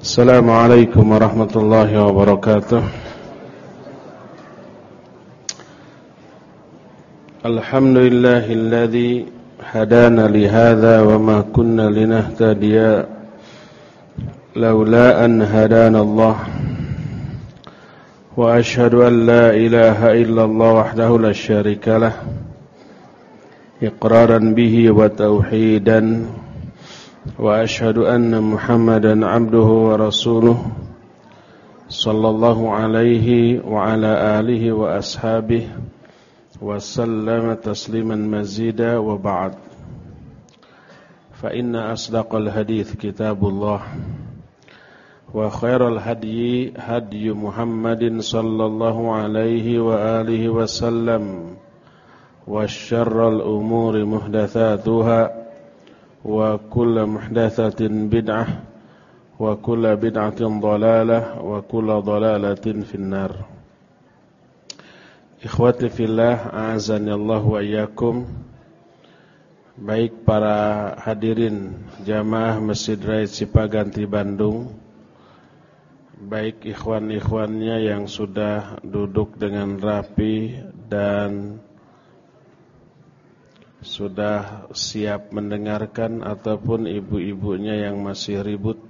السلام عليكم ورحمة الله وبركاته الحمد لله الذي هدانا لهذا وما كنا لنهتدي لولا أن هدانا الله وأشهد أن لا إله إلا الله وحده لا شريك له إقرارا به وتوحيدا وأشهد أن محمدا عبده ورسوله صلى الله عليه وعلى آله وأصحابه وسلم تسليما مزيدا وبعد. فإن أصدق الحديث كتاب الله وخير الهدي هدي محمد صلى الله عليه وآله وسلم وشر الأمور محدثاتها وكل محدثة بدعة وكل بدعة ضلالة وكل ضلالة في النار Ikhwati fillah, a'azani Allah wa iyyakum. Baik para hadirin jamaah Masjid Raya Cipaganti Bandung. Baik ikhwan-ikhwannya yang sudah duduk dengan rapi dan sudah siap mendengarkan ataupun ibu-ibunya yang masih ribut?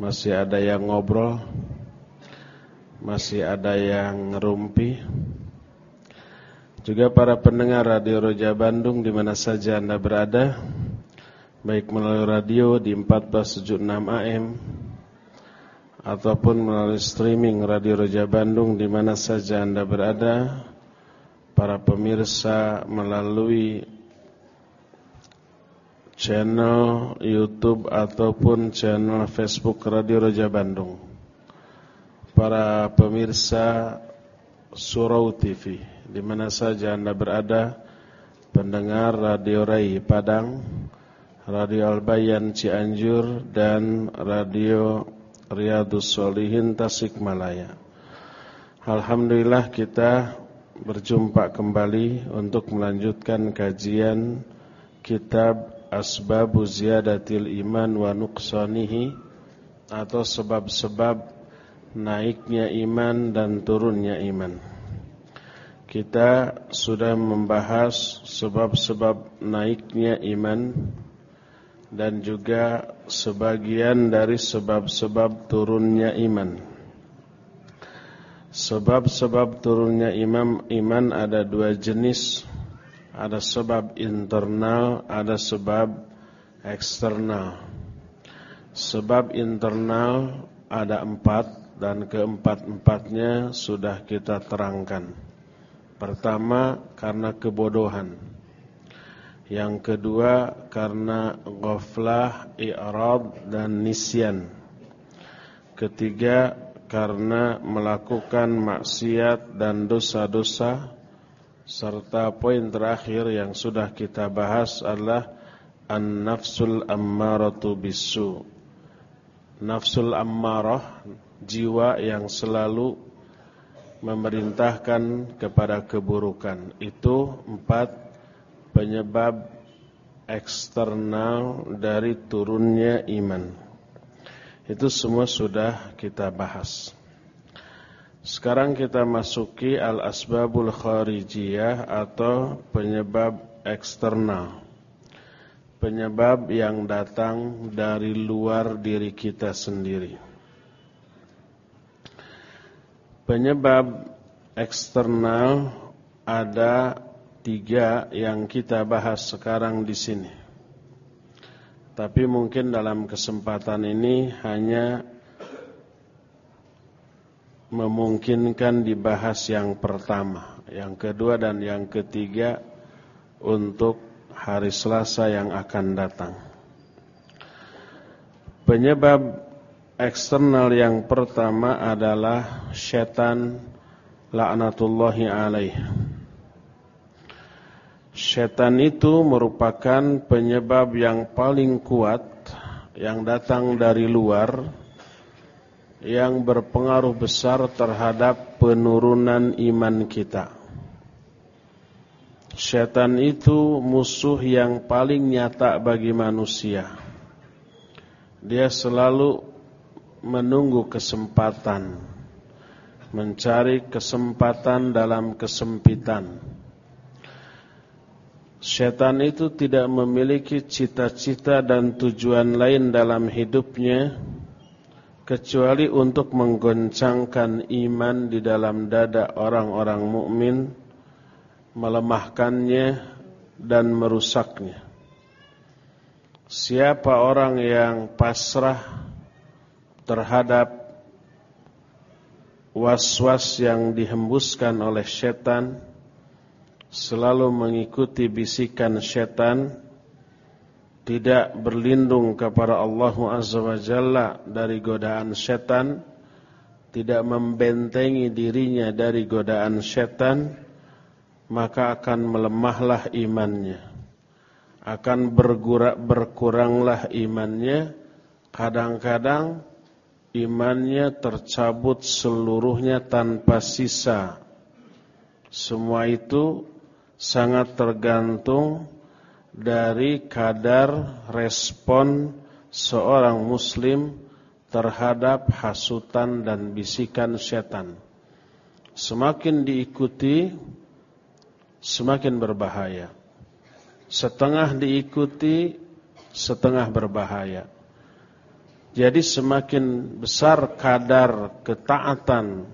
Masih ada yang ngobrol? Masih ada yang ngerumpi juga para pendengar Radio Roja Bandung di mana saja Anda berada baik melalui radio di 1476 AM ataupun melalui streaming Radio Roja Bandung di mana saja Anda berada para pemirsa melalui channel YouTube ataupun channel Facebook Radio Raja Bandung. Para pemirsa Surau TV di mana saja Anda berada, pendengar Radio Rai Padang, Radio Albayan Cianjur dan Radio Riyadus Solihin Tasikmalaya. Alhamdulillah kita berjumpa kembali untuk melanjutkan kajian kitab Asbabu Ziyadatil Iman wa Nuqsanihi atau sebab-sebab naiknya iman dan turunnya iman. Kita sudah membahas sebab-sebab naiknya iman dan juga sebagian dari sebab-sebab turunnya iman. Sebab-sebab turunnya imam iman ada dua jenis. Ada sebab internal, ada sebab eksternal. Sebab internal ada empat Dan keempat-empatnya sudah kita terangkan. Pertama karena kebodohan. Yang kedua karena ghaflah, i'rad dan nisyan. Ketiga karena melakukan maksiat dan dosa-dosa serta poin terakhir yang sudah kita bahas adalah an-nafsul ammaratu bisu. Nafsul ammarah jiwa yang selalu memerintahkan kepada keburukan. Itu empat penyebab eksternal dari turunnya iman. Itu semua sudah kita bahas. Sekarang kita masuki al-asbabul kharijiyah atau penyebab eksternal. Penyebab yang datang dari luar diri kita sendiri. Penyebab eksternal ada tiga yang kita bahas sekarang di sini. Tapi mungkin dalam kesempatan ini hanya memungkinkan dibahas yang pertama, yang kedua dan yang ketiga untuk hari Selasa yang akan datang. Penyebab eksternal yang pertama adalah setan laknatullahi alaih. Setan itu merupakan penyebab yang paling kuat yang datang dari luar yang berpengaruh besar terhadap penurunan iman kita. Setan itu musuh yang paling nyata bagi manusia. Dia selalu menunggu kesempatan, mencari kesempatan dalam kesempitan. Setan itu tidak memiliki cita-cita dan tujuan lain dalam hidupnya kecuali untuk menggoncangkan iman di dalam dada orang-orang mukmin, melemahkannya dan merusaknya. Siapa orang yang pasrah terhadap was-was yang dihembuskan oleh setan, selalu mengikuti bisikan setan, tidak berlindung kepada Allah Azza wa Jalla dari godaan setan, tidak membentengi dirinya dari godaan setan, maka akan melemahlah imannya. Akan bergurak berkuranglah imannya. Kadang-kadang imannya tercabut seluruhnya tanpa sisa. Semua itu sangat tergantung dari kadar respon seorang muslim terhadap hasutan dan bisikan setan semakin diikuti semakin berbahaya setengah diikuti, setengah berbahaya. Jadi semakin besar kadar ketaatan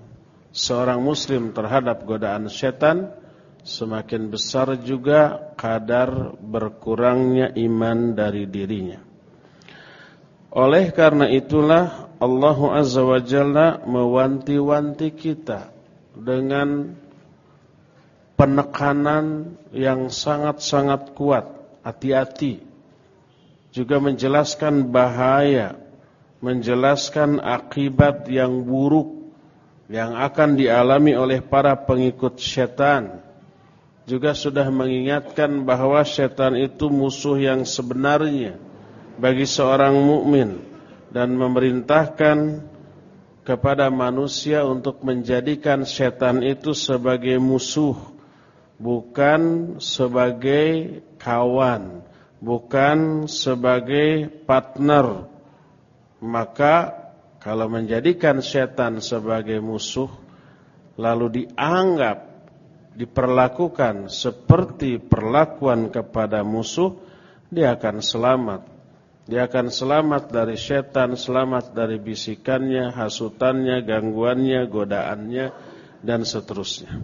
seorang muslim terhadap godaan setan, semakin besar juga kadar berkurangnya iman dari dirinya. Oleh karena itulah Allah Azza wa Jalla mewanti-wanti kita dengan penekanan yang sangat-sangat kuat, hati-hati. Juga menjelaskan bahaya, menjelaskan akibat yang buruk yang akan dialami oleh para pengikut setan. Juga sudah mengingatkan bahwa setan itu musuh yang sebenarnya bagi seorang mukmin dan memerintahkan kepada manusia untuk menjadikan setan itu sebagai musuh bukan sebagai kawan, bukan sebagai partner. Maka kalau menjadikan setan sebagai musuh lalu dianggap diperlakukan seperti perlakuan kepada musuh, dia akan selamat. Dia akan selamat dari setan, selamat dari bisikannya, hasutannya, gangguannya, godaannya dan seterusnya.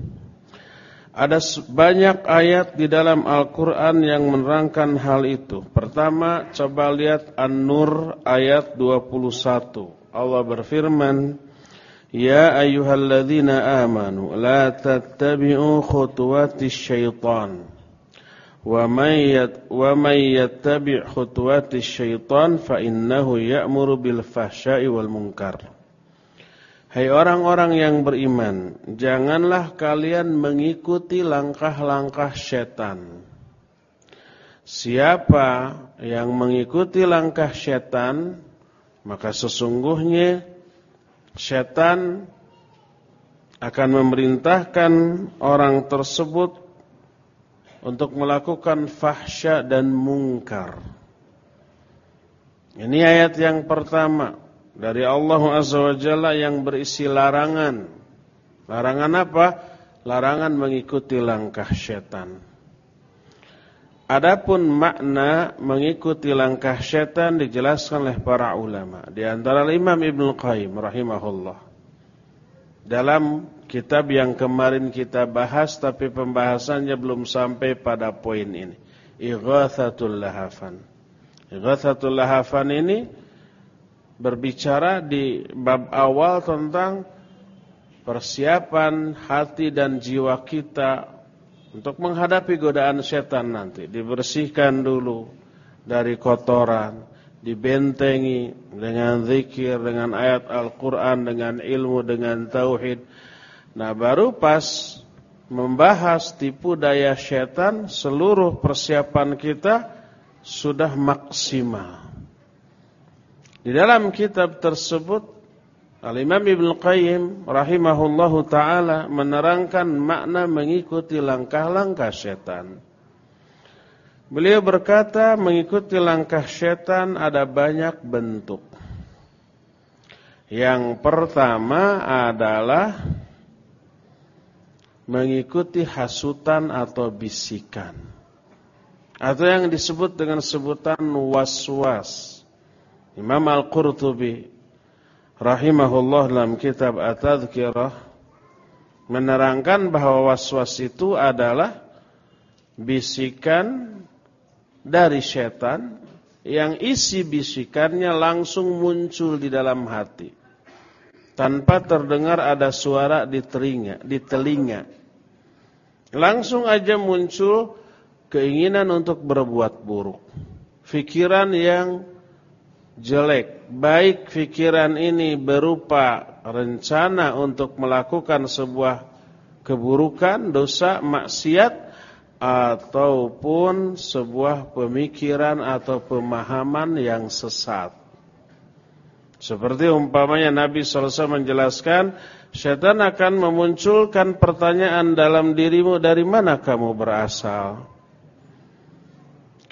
Ada banyak ayat di dalam Al-Quran yang menerangkan hal itu. Pertama, coba lihat An-Nur ayat 21. Allah berfirman, Amanu, la tattabi'u khutuwatis syaitan. Wa man yattabi' khutuwatis syaitan fa innahu ya'muru bil fahsya'i wal munkar. Hai orang-orang yang beriman, janganlah kalian mengikuti langkah-langkah setan. Siapa yang mengikuti langkah setan, maka sesungguhnya setan akan memerintahkan orang tersebut untuk melakukan fahsya dan mungkar. Ini ayat yang pertama dari Allah Azza wa Jalla yang berisi larangan. Larangan apa? Larangan mengikuti langkah setan. Adapun makna mengikuti langkah setan dijelaskan oleh para ulama. Di antara Imam Ibn Qayyim rahimahullah. Dalam kitab yang kemarin kita bahas tapi pembahasannya belum sampai pada poin ini. Ighathatul Lahafan. Ighathatul Lahafan ini berbicara di bab awal tentang persiapan hati dan jiwa kita untuk menghadapi godaan setan nanti. Dibersihkan dulu dari kotoran, dibentengi dengan zikir, dengan ayat Al-Quran, dengan ilmu, dengan tauhid. Nah baru pas membahas tipu daya setan, seluruh persiapan kita sudah maksimal. Di dalam kitab tersebut Al-Imam Ibn Qayyim rahimahullahu taala menerangkan makna mengikuti langkah-langkah setan. Beliau berkata mengikuti langkah setan ada banyak bentuk. Yang pertama adalah mengikuti hasutan atau bisikan. Atau yang disebut dengan sebutan was-was. Imam Al-Qurtubi rahimahullah dalam kitab At-Tadhkirah menerangkan bahwa was-was itu adalah bisikan dari setan yang isi bisikannya langsung muncul di dalam hati tanpa terdengar ada suara di telinga, di telinga. Langsung aja muncul keinginan untuk berbuat buruk. Fikiran yang jelek, baik fikiran ini berupa rencana untuk melakukan sebuah keburukan, dosa, maksiat ataupun sebuah pemikiran atau pemahaman yang sesat. Seperti umpamanya Nabi SAW menjelaskan, syaitan akan memunculkan pertanyaan dalam dirimu dari mana kamu berasal.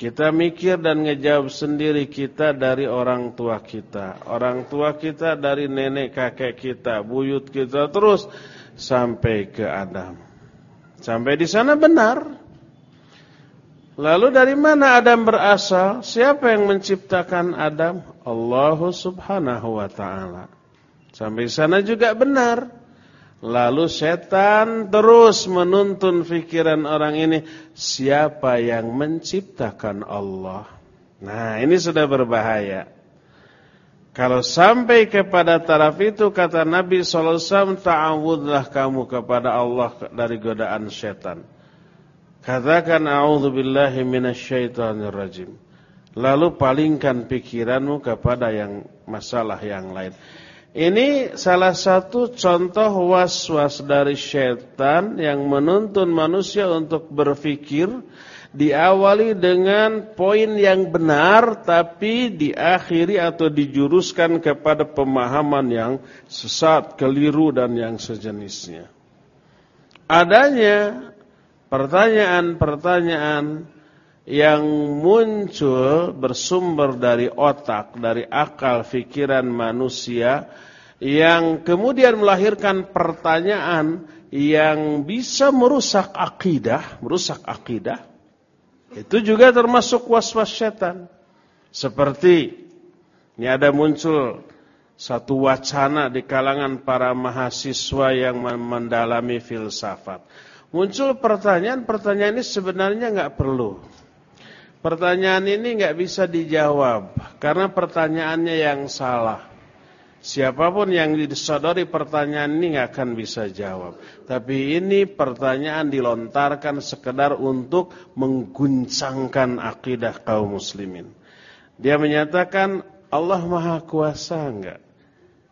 Kita mikir dan ngejawab sendiri kita dari orang tua kita. Orang tua kita dari nenek kakek kita, buyut kita terus sampai ke Adam. Sampai di sana benar. Lalu dari mana Adam berasal? Siapa yang menciptakan Adam? Allah subhanahu wa ta'ala. Sampai sana juga benar. Lalu setan terus menuntun fikiran orang ini. Siapa yang menciptakan Allah? Nah ini sudah berbahaya. Kalau sampai kepada taraf itu kata Nabi SAW ta'awudlah kamu kepada Allah dari godaan setan. Katakan a'udzubillahi. Lalu palingkan pikiranmu kepada yang masalah yang lain. Ini salah satu contoh was-was dari syaitan yang menuntun manusia untuk berfikir diawali dengan poin yang benar tapi diakhiri atau dijuruskan kepada pemahaman yang sesat, keliru dan yang sejenisnya. Adanya pertanyaan-pertanyaan yang muncul bersumber dari otak, dari akal fikiran manusia yang kemudian melahirkan pertanyaan yang bisa merusak akidah, merusak akidah. Itu juga termasuk was-was setan. Seperti ini ada muncul satu wacana di kalangan para mahasiswa yang mendalami filsafat. Muncul pertanyaan-pertanyaan ini sebenarnya nggak perlu. Pertanyaan ini nggak bisa dijawab karena pertanyaannya yang salah. Siapa pun yang disodori pertanyaan ini nggak akan bisa jawab. Tapi ini pertanyaan dilontarkan sekedar untuk mengguncangkan akidah kaum muslimin. Dia menyatakan Allah Maha Kuasa enggak?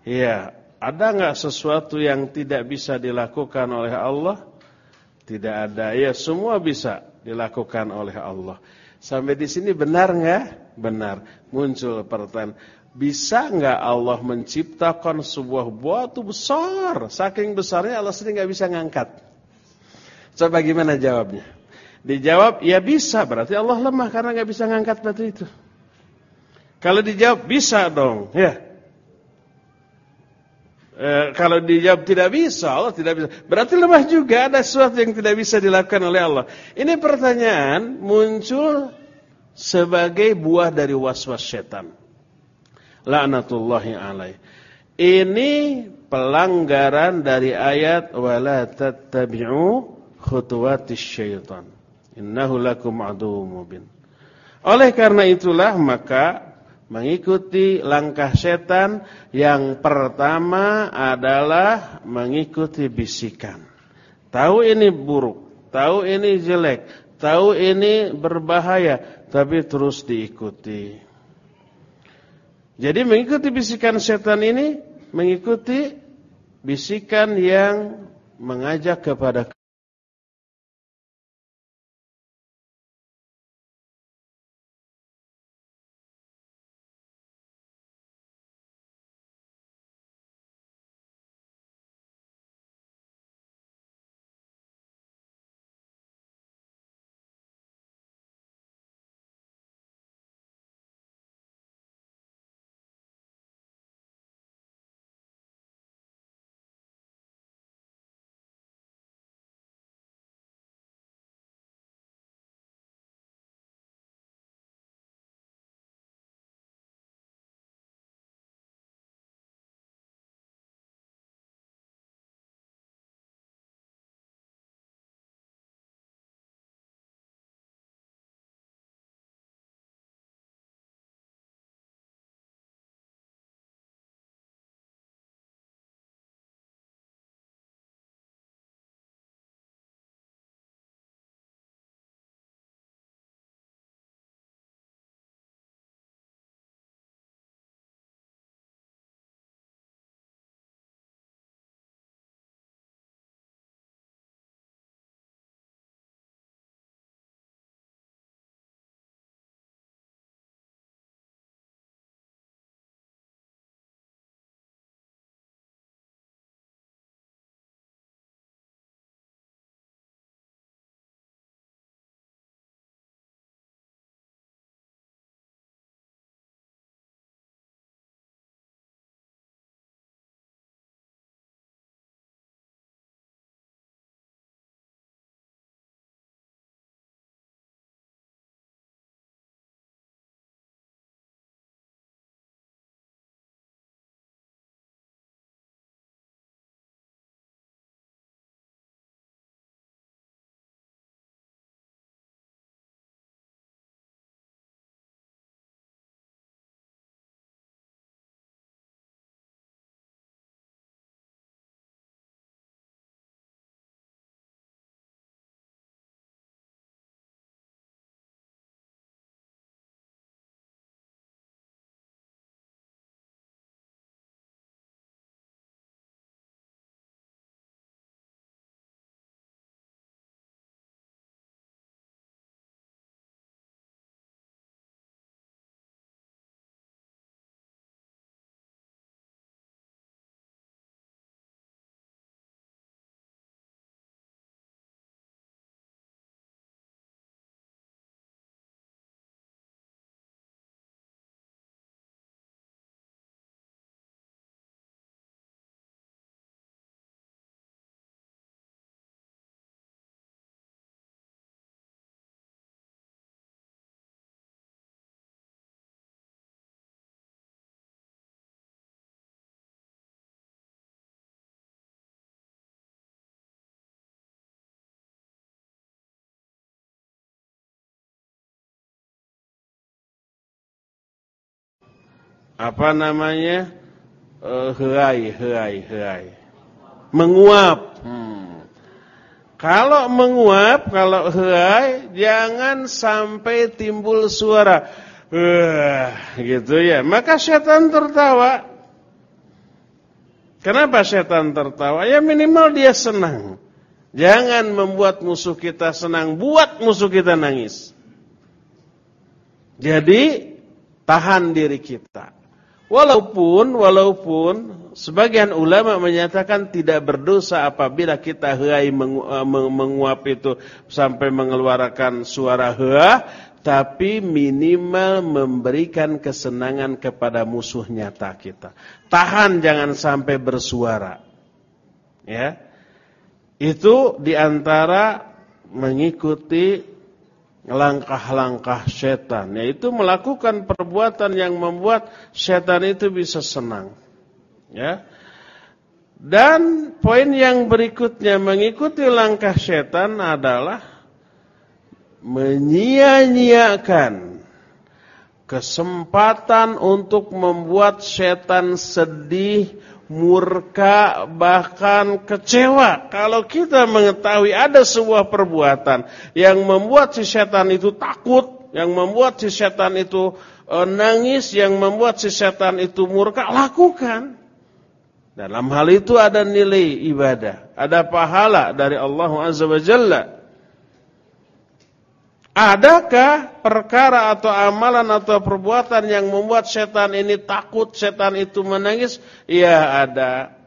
Iya, ada enggak sesuatu yang tidak bisa dilakukan oleh Allah? Tidak ada. Ya, semua bisa dilakukan oleh Allah. Sampai di sini benar nggak? Benar. Muncul pertanyaan, bisa nggak Allah menciptakan sebuah batu besar? Saking besarnya Allah sendiri nggak bisa ngangkat. Coba gimana jawabnya? Dijawab, ya bisa. Berarti Allah lemah karena nggak bisa ngangkat batu itu. Kalau dijawab bisa dong, ya. E, kalau dijawab tidak bisa, Allah tidak bisa. Berarti lemah juga ada sesuatu yang tidak bisa dilakukan oleh Allah. Ini pertanyaan muncul sebagai buah dari was-was setan. La'natullahi alaih. Ini pelanggaran dari ayat wala tattabi'u khutuwatis syaitan. Innahu lakum aduwwum mubin. Oleh karena itulah maka Mengikuti langkah setan yang pertama adalah mengikuti bisikan. Tahu ini buruk, tahu ini jelek, tahu ini berbahaya, tapi terus diikuti. Jadi mengikuti bisikan setan ini, mengikuti bisikan yang mengajak kepada apa namanya? Uh, helai, helai, helai. Menguap. Hmm. Kalau menguap, kalau helai, jangan sampai timbul suara. Uh, gitu ya. Maka setan tertawa. Kenapa setan tertawa? Ya minimal dia senang. Jangan membuat musuh kita senang, buat musuh kita nangis. Jadi tahan diri kita. Walaupun walaupun sebagian ulama menyatakan tidak berdosa apabila kita heai mengu, uh, menguap itu sampai mengeluarkan suara hea, tapi minimal memberikan kesenangan kepada musuh nyata kita. Tahan jangan sampai bersuara. Ya. Itu di antara mengikuti langkah-langkah setan, yaitu melakukan perbuatan yang membuat setan itu bisa senang. Ya. Dan poin yang berikutnya mengikuti langkah setan adalah menyia-nyiakan kesempatan untuk membuat setan sedih, murka, bahkan kecewa. Kalau kita mengetahui ada sebuah perbuatan yang membuat si setan itu takut, yang membuat si setan itu e, nangis, yang membuat si setan itu murka, lakukan. Dalam hal itu ada nilai ibadah, ada pahala dari Allah Azza wa Jalla. Adakah perkara atau amalan atau perbuatan yang membuat setan ini takut, setan itu menangis? Ya ada.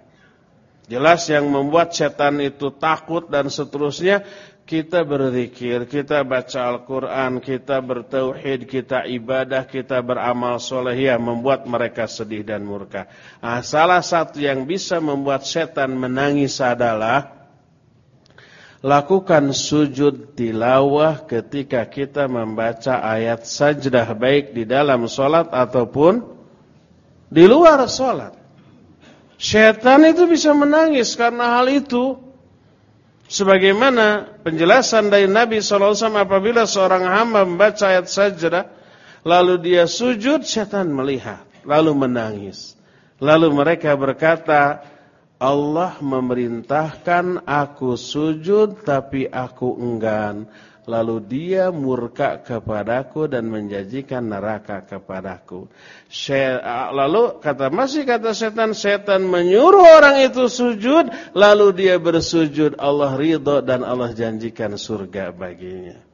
Jelas yang membuat setan itu takut dan seterusnya. Kita berzikir, kita baca Al-Quran, kita bertauhid, kita ibadah, kita beramal soleh. Ya membuat mereka sedih dan murka. Nah, salah satu yang bisa membuat setan menangis adalah Lakukan sujud tilawah ketika kita membaca ayat sajdah baik di dalam solat ataupun di luar solat. Syaitan itu bisa menangis karena hal itu. Sebagaimana penjelasan dari Nabi SAW apabila seorang hamba membaca ayat sajdah, lalu dia sujud, syaitan melihat, lalu menangis. Lalu mereka berkata, Allah memerintahkan aku sujud tapi aku enggan. Lalu dia murka kepadaku dan menjanjikan neraka kepadaku. Lalu kata masih kata setan, setan menyuruh orang itu sujud, lalu dia bersujud. Allah ridho dan Allah janjikan surga baginya.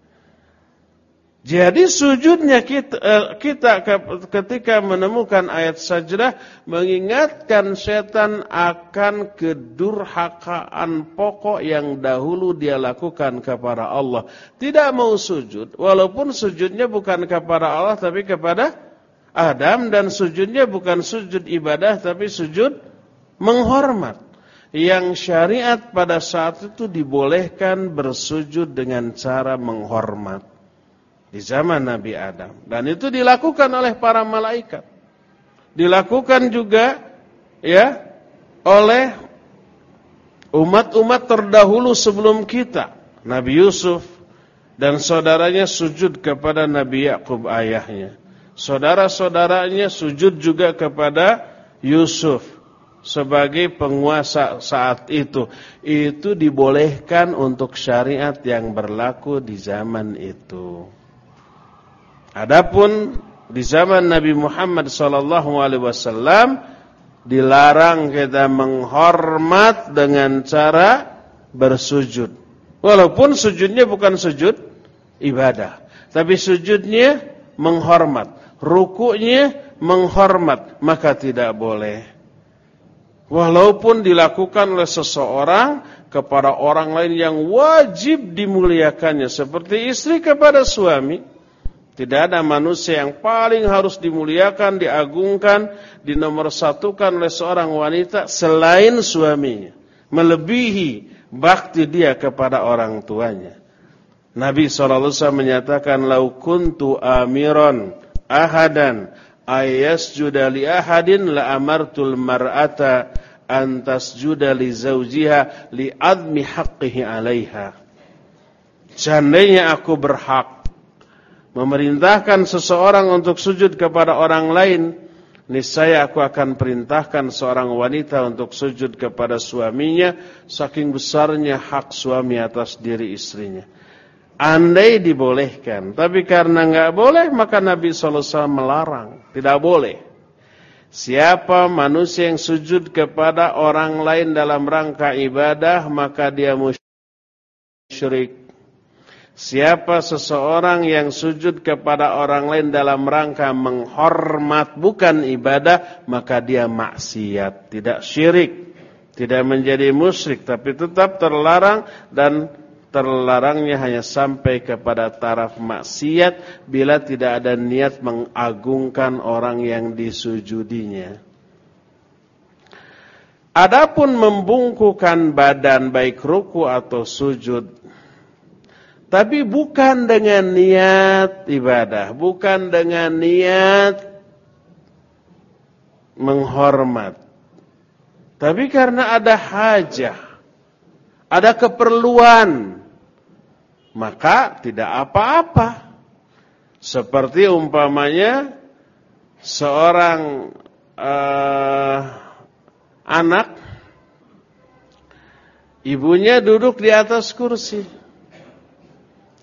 Jadi sujudnya kita, eh, kita ketika menemukan ayat sajdah mengingatkan setan akan kedurhakaan pokok yang dahulu dia lakukan kepada Allah. Tidak mau sujud, walaupun sujudnya bukan kepada Allah tapi kepada Adam dan sujudnya bukan sujud ibadah tapi sujud menghormat. Yang syariat pada saat itu dibolehkan bersujud dengan cara menghormat di zaman Nabi Adam dan itu dilakukan oleh para malaikat. Dilakukan juga ya oleh umat-umat terdahulu sebelum kita. Nabi Yusuf dan saudaranya sujud kepada Nabi Yakub ayahnya. Saudara-saudaranya sujud juga kepada Yusuf sebagai penguasa saat itu. Itu dibolehkan untuk syariat yang berlaku di zaman itu. Adapun di zaman Nabi Muhammad sallallahu alaihi wasallam dilarang kita menghormat dengan cara bersujud. Walaupun sujudnya bukan sujud ibadah, tapi sujudnya menghormat, rukuknya menghormat, maka tidak boleh. Walaupun dilakukan oleh seseorang kepada orang lain yang wajib dimuliakannya seperti istri kepada suami, tidak ada manusia yang paling harus dimuliakan, diagungkan, dinomorsatukan oleh seorang wanita selain suaminya. Melebihi bakti dia kepada orang tuanya. Nabi SAW menyatakan, Lau kuntu amiron ahadan ayasjuda li ahadin la amartul mar'ata antas juda li zawjiha li admi haqqihi alaiha. Seandainya aku berhak memerintahkan seseorang untuk sujud kepada orang lain, niscaya aku akan perintahkan seorang wanita untuk sujud kepada suaminya saking besarnya hak suami atas diri istrinya. Andai dibolehkan, tapi karena nggak boleh maka Nabi SAW melarang, tidak boleh. Siapa manusia yang sujud kepada orang lain dalam rangka ibadah maka dia musyrik. Siapa seseorang yang sujud kepada orang lain dalam rangka menghormat bukan ibadah maka dia maksiat, tidak syirik, tidak menjadi musyrik tapi tetap terlarang dan terlarangnya hanya sampai kepada taraf maksiat bila tidak ada niat mengagungkan orang yang disujudinya. Adapun membungkukan badan baik ruku atau sujud tapi bukan dengan niat ibadah, bukan dengan niat menghormat. Tapi karena ada hajah, ada keperluan maka tidak apa-apa. Seperti umpamanya seorang uh, anak ibunya duduk di atas kursi.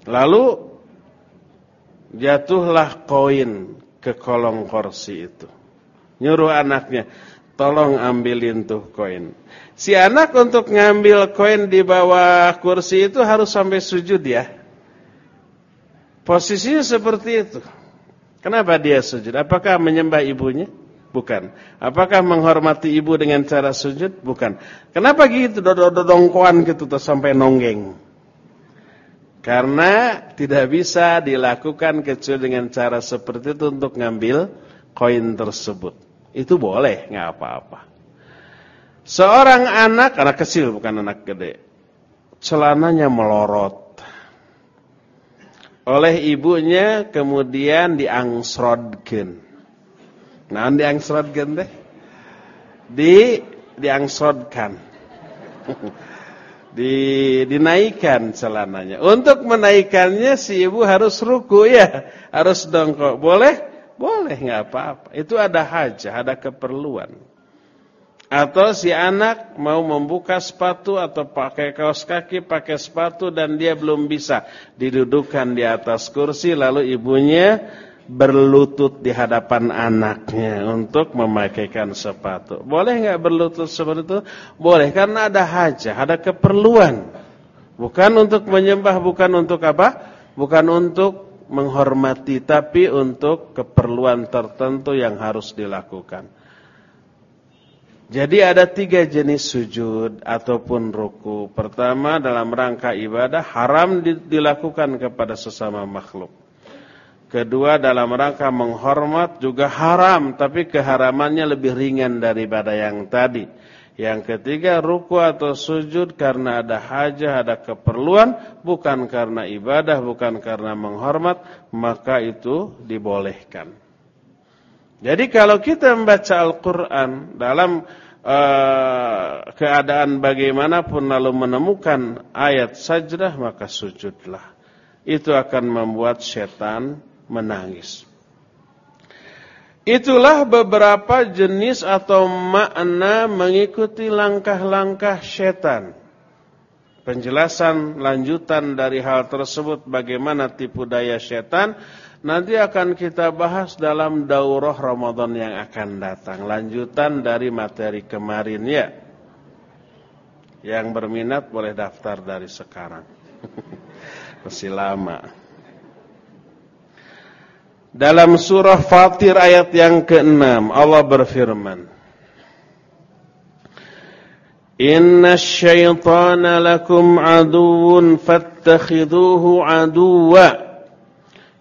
Lalu jatuhlah koin ke kolong kursi itu. Nyuruh anaknya, tolong ambilin tuh koin. Si anak untuk ngambil koin di bawah kursi itu harus sampai sujud ya. Posisinya seperti itu. Kenapa dia sujud? Apakah menyembah ibunya? Bukan. Apakah menghormati ibu dengan cara sujud? Bukan. Kenapa gitu dodong-dodongkoan gitu tuh sampai nonggeng? Karena tidak bisa dilakukan kecuali dengan cara seperti itu untuk ngambil koin tersebut. Itu boleh, nggak apa-apa. Seorang anak, anak kecil bukan anak gede. Celananya melorot. Oleh ibunya kemudian diangsrodgen. Nah, diangsrodgen deh. Di diangsrodkan. di dinaikkan celananya. Untuk menaikkannya si ibu harus ruku ya, harus dongkok. Boleh? Boleh, nggak apa-apa. Itu ada hajah, ada keperluan. Atau si anak mau membuka sepatu atau pakai kaos kaki, pakai sepatu dan dia belum bisa didudukan di atas kursi lalu ibunya berlutut di hadapan anaknya untuk memakaikan sepatu. Boleh nggak berlutut seperti itu? Boleh karena ada hajah, ada keperluan. Bukan untuk menyembah, bukan untuk apa? Bukan untuk menghormati tapi untuk keperluan tertentu yang harus dilakukan. Jadi ada tiga jenis sujud ataupun ruku. Pertama dalam rangka ibadah haram dilakukan kepada sesama makhluk. Kedua dalam rangka menghormat juga haram tapi keharamannya lebih ringan daripada yang tadi. Yang ketiga ruku atau sujud karena ada hajah, ada keperluan, bukan karena ibadah, bukan karena menghormat, maka itu dibolehkan. Jadi kalau kita membaca Al-Quran dalam uh, keadaan bagaimanapun lalu menemukan ayat sajdah maka sujudlah. Itu akan membuat setan menangis. Itulah beberapa jenis atau makna mengikuti langkah-langkah setan. Penjelasan lanjutan dari hal tersebut bagaimana tipu daya setan Nanti akan kita bahas dalam daurah Ramadan yang akan datang. Lanjutan dari materi kemarin ya. Yang berminat boleh daftar dari sekarang. Masih lama. Dalam surah Fatir ayat yang ke-6 Allah berfirman. Inna syaitana lakum aduun fattakhiduhu aduwa.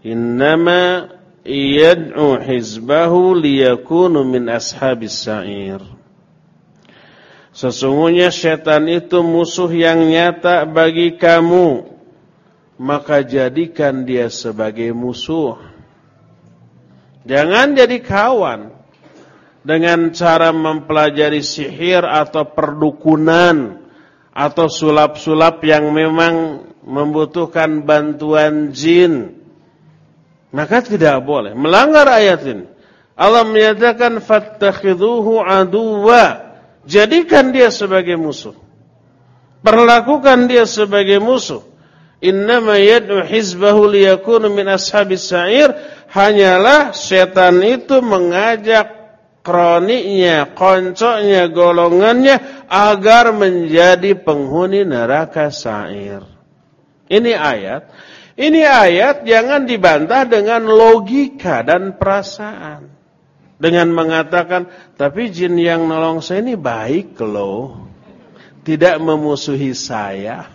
Innama yad'u hizbahu liyakunu min ashabis sa'ir. Sesungguhnya setan itu musuh yang nyata bagi kamu. Maka jadikan dia sebagai musuh. Jangan jadi kawan. Dengan cara mempelajari sihir atau perdukunan. Atau sulap-sulap yang memang membutuhkan bantuan jin maka tidak boleh melanggar ayat ini. Allah menyatakan fattakhidhuhu aduwa. Jadikan dia sebagai musuh. Perlakukan dia sebagai musuh. Innama yad'u hizbahu liyakunu min ashabis sa'ir. Hanyalah setan itu mengajak kroniknya, koncoknya, golongannya agar menjadi penghuni neraka sa'ir. Ini ayat. Ini ayat jangan dibantah dengan logika dan perasaan. Dengan mengatakan, tapi jin yang nolong saya ini baik loh. Tidak memusuhi saya.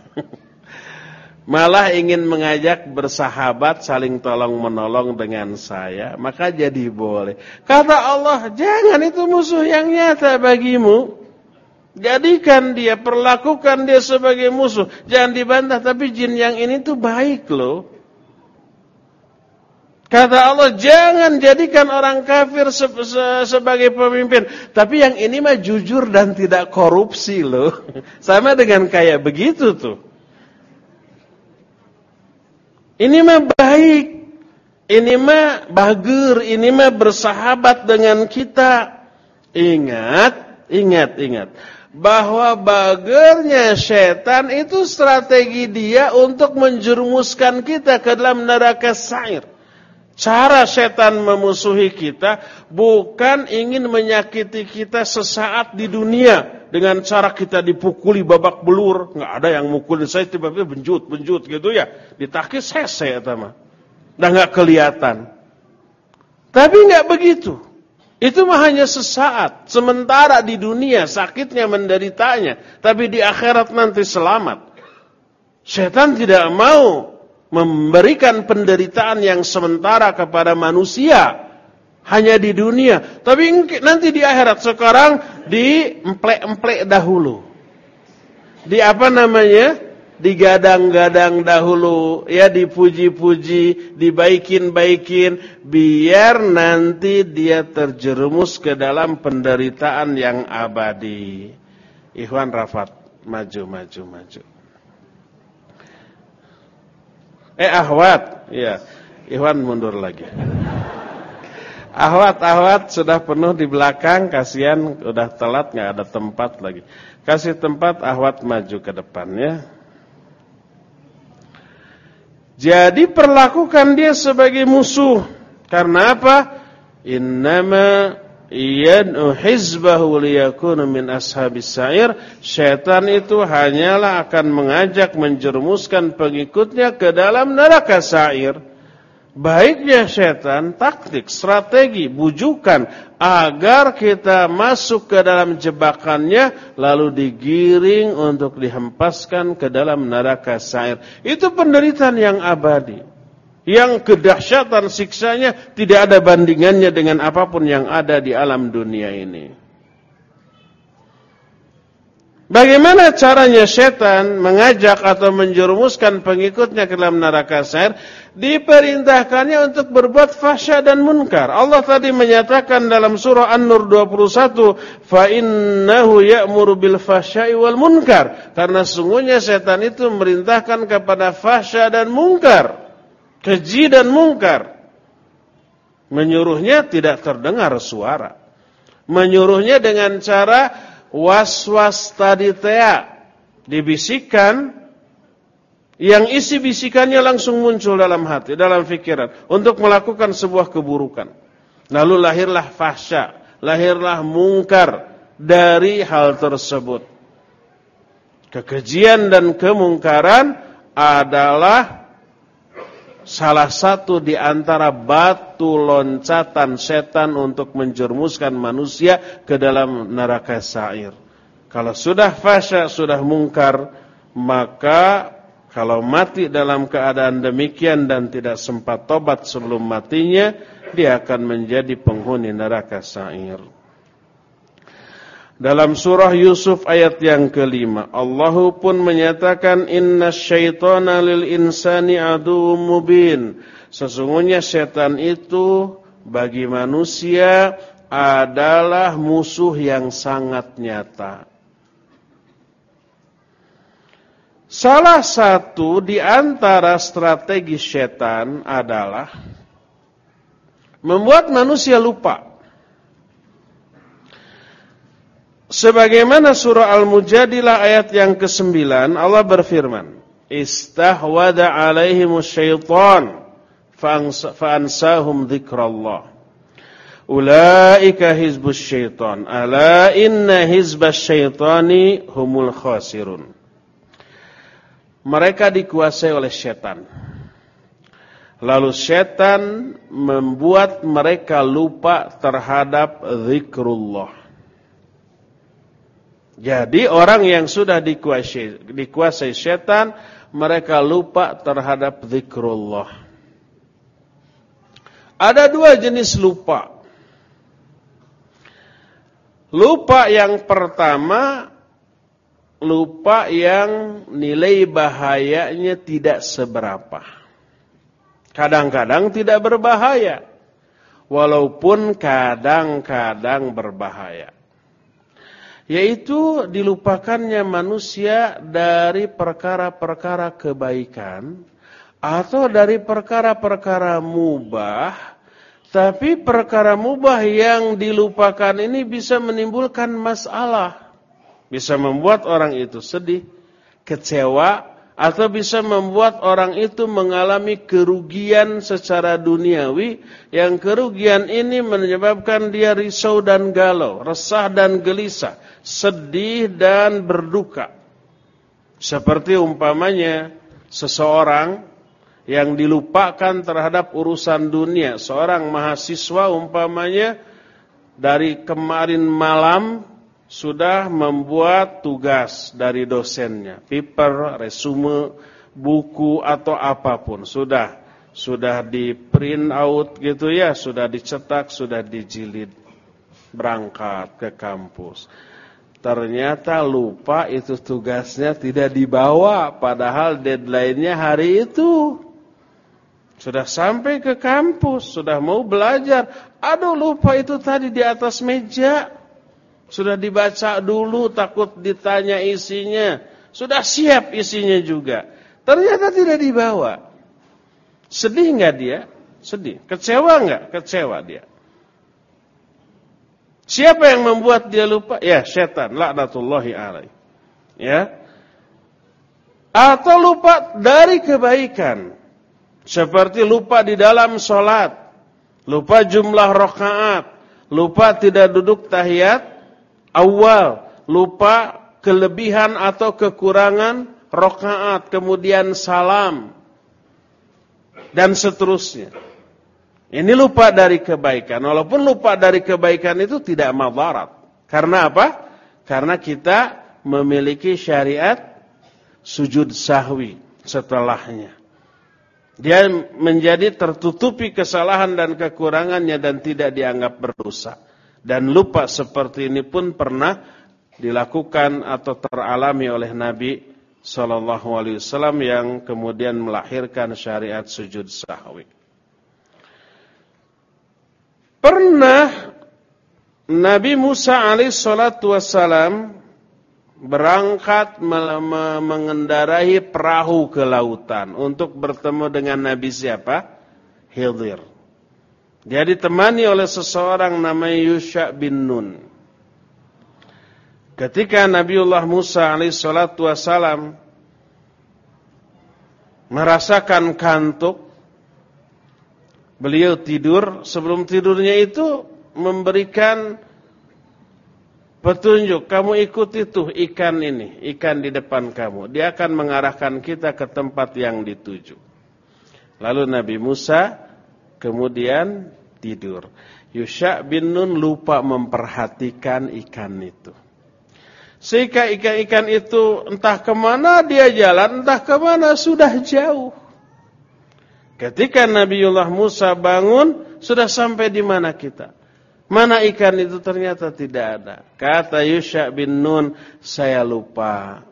Malah ingin mengajak bersahabat saling tolong menolong dengan saya. Maka jadi boleh. Kata Allah, jangan itu musuh yang nyata bagimu. Jadikan dia, perlakukan dia sebagai musuh. Jangan dibantah, tapi jin yang ini tuh baik loh. Kata Allah, jangan jadikan orang kafir se se sebagai pemimpin. Tapi yang ini mah jujur dan tidak korupsi loh. Sama dengan kayak begitu tuh. Ini mah baik. Ini mah bager. Ini mah bersahabat dengan kita. Ingat, ingat, ingat bahwa bagernya setan itu strategi dia untuk menjerumuskan kita ke dalam neraka sair. Cara setan memusuhi kita bukan ingin menyakiti kita sesaat di dunia dengan cara kita dipukuli babak belur, nggak ada yang mukulin saya tiba-tiba benjut benjut gitu ya, ditakis hese ya mah, udah nggak kelihatan. Tapi nggak begitu. Itu mah hanya sesaat, sementara di dunia sakitnya menderitanya, tapi di akhirat nanti selamat. Setan tidak mau memberikan penderitaan yang sementara kepada manusia hanya di dunia, tapi nanti di akhirat sekarang di emplek-emplek dahulu. Di apa namanya? digadang-gadang dahulu, ya dipuji-puji, dibaikin-baikin, biar nanti dia terjerumus ke dalam penderitaan yang abadi. Ikhwan Rafat, maju, maju, maju. Eh Ahwat, ya, Ikhwan mundur lagi. Ahwat, ahwat sudah penuh di belakang, kasihan udah telat nggak ada tempat lagi. Kasih tempat ahwat maju ke depan ya. Jadi perlakukan dia sebagai musuh. Karena apa? Innama yad'u hizbahu liyakunu min ashabis sa'ir. Syaitan itu hanyalah akan mengajak menjerumuskan pengikutnya ke dalam neraka sa'ir. Baiknya setan, taktik, strategi, bujukan agar kita masuk ke dalam jebakannya lalu digiring untuk dihempaskan ke dalam neraka sair. Itu penderitaan yang abadi. Yang kedahsyatan siksanya tidak ada bandingannya dengan apa pun yang ada di alam dunia ini. Bagaimana caranya setan mengajak atau menjerumuskan pengikutnya ke dalam neraka sair? Diperintahkannya untuk berbuat fahsya dan munkar. Allah tadi menyatakan dalam surah An-Nur 21, "Fa innahu ya'muru bil wal munkar." Karena sungguhnya setan itu memerintahkan kepada fahsya dan munkar. Keji dan munkar. Menyuruhnya tidak terdengar suara. Menyuruhnya dengan cara was-was tadi tea dibisikkan yang isi bisikannya langsung muncul dalam hati, dalam pikiran untuk melakukan sebuah keburukan. Lalu lahirlah fahsya, lahirlah mungkar dari hal tersebut. Kekejian dan kemungkaran adalah salah satu di antara batu loncatan setan untuk menjermuskan manusia ke dalam neraka sa'ir. Kalau sudah fasya, sudah mungkar, maka kalau mati dalam keadaan demikian dan tidak sempat tobat sebelum matinya, dia akan menjadi penghuni neraka sa'ir. Dalam surah Yusuf ayat yang kelima, Allah pun menyatakan inna syaitana lil insani adu mubin. Sesungguhnya setan itu bagi manusia adalah musuh yang sangat nyata. Salah satu di antara strategi setan adalah membuat manusia lupa Sebagaimana surah Al-Mujadilah ayat yang ke-9 Allah berfirman, "Istahwada 'alaihimus syaitan fa'ansahum dzikrallah." Ulaika hizbus syaitan. Ala inna hizbas syaitani humul khasirun. Mereka dikuasai oleh setan. Lalu setan membuat mereka lupa terhadap zikrullah. Jadi orang yang sudah dikuasai, dikuasai setan, mereka lupa terhadap zikrullah. Ada dua jenis lupa. Lupa yang pertama, lupa yang nilai bahayanya tidak seberapa. Kadang-kadang tidak berbahaya, walaupun kadang-kadang berbahaya yaitu dilupakannya manusia dari perkara-perkara kebaikan atau dari perkara-perkara mubah tapi perkara mubah yang dilupakan ini bisa menimbulkan masalah bisa membuat orang itu sedih kecewa atau bisa membuat orang itu mengalami kerugian secara duniawi. Yang kerugian ini menyebabkan dia risau dan galau, resah dan gelisah, sedih dan berduka. Seperti umpamanya seseorang yang dilupakan terhadap urusan dunia, seorang mahasiswa umpamanya dari kemarin malam sudah membuat tugas dari dosennya, paper, resume, buku atau apa pun, sudah sudah di print out gitu ya, sudah dicetak, sudah dijilid berangkat ke kampus. Ternyata lupa itu tugasnya tidak dibawa padahal deadline-nya hari itu. Sudah sampai ke kampus, sudah mau belajar. Aduh lupa itu tadi di atas meja. Sudah dibaca dulu takut ditanya isinya. Sudah siap isinya juga. Ternyata tidak dibawa. Sedih nggak dia? Sedih. Kecewa nggak? Kecewa dia. Siapa yang membuat dia lupa? Ya, setan. Laknatullahi alaih. Ya. Atau lupa dari kebaikan. Seperti lupa di dalam sholat. Lupa jumlah rokaat. Lupa tidak duduk tahiyat awal, lupa kelebihan atau kekurangan rokaat, kemudian salam, dan seterusnya. Ini lupa dari kebaikan. Walaupun lupa dari kebaikan itu tidak madarat. Karena apa? Karena kita memiliki syariat sujud sahwi setelahnya. Dia menjadi tertutupi kesalahan dan kekurangannya dan tidak dianggap berdosa. Dan lupa seperti ini pun pernah dilakukan atau teralami oleh Nabi Sallallahu Alaihi Wasallam yang kemudian melahirkan syariat sujud sahwi. Pernah Nabi Musa alaihissalatu wassalam berangkat mengendarai perahu ke lautan untuk bertemu dengan Nabi siapa? Hildir. Dia ditemani oleh seseorang namanya Yusha bin Nun. Ketika Nabiullah Musa alaihissalatu wassalam merasakan kantuk, beliau tidur, sebelum tidurnya itu memberikan petunjuk, kamu ikuti tuh ikan ini, ikan di depan kamu. Dia akan mengarahkan kita ke tempat yang dituju. Lalu Nabi Musa kemudian tidur. Yusha bin Nun lupa memperhatikan ikan itu. Sehingga ikan-ikan itu entah ke mana dia jalan, entah ke mana sudah jauh. Ketika Nabiullah Musa bangun, sudah sampai di mana kita? Mana ikan itu ternyata tidak ada. Kata Yusha bin Nun, saya lupa.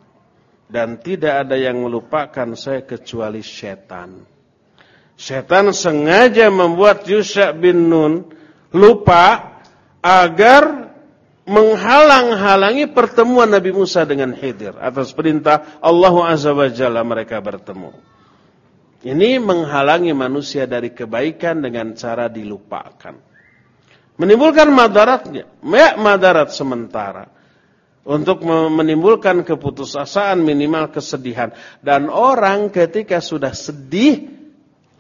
Dan tidak ada yang melupakan saya kecuali setan. Setan sengaja membuat Yusha bin Nun lupa agar menghalang-halangi pertemuan Nabi Musa dengan Khidir atas perintah Allah Azza wa Jalla mereka bertemu. Ini menghalangi manusia dari kebaikan dengan cara dilupakan. Menimbulkan madaratnya, ya madarat sementara. untuk menimbulkan keputusasaan minimal kesedihan dan orang ketika sudah sedih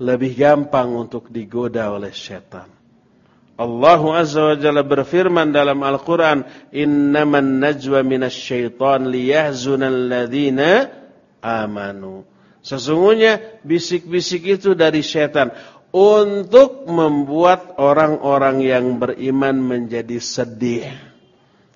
lebih gampang untuk digoda oleh setan. Allah Azza wa Jalla berfirman dalam Al-Quran, Innaman najwa minasyaitan liyahzunal ladhina amanu. Sesungguhnya bisik-bisik itu dari setan untuk membuat orang-orang yang beriman menjadi sedih.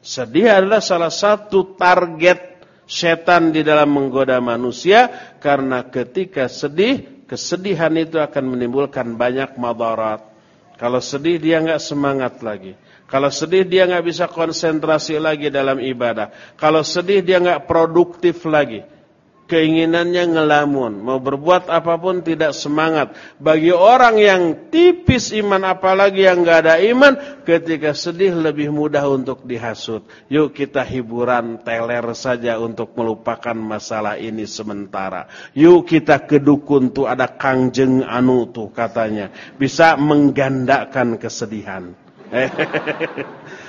Sedih adalah salah satu target setan di dalam menggoda manusia karena ketika sedih, kesedihan itu akan menimbulkan banyak madarat. Kalau sedih dia nggak semangat lagi. Kalau sedih dia nggak bisa konsentrasi lagi dalam ibadah. Kalau sedih dia nggak produktif lagi keinginannya ngelamun, mau berbuat apa pun tidak semangat. Bagi orang yang tipis iman apalagi yang nggak ada iman, ketika sedih lebih mudah untuk dihasut. Yuk kita hiburan teler saja untuk melupakan masalah ini sementara. Yuk kita ke dukun tuh ada kangjeng anu tuh katanya, bisa menggandakan kesedihan.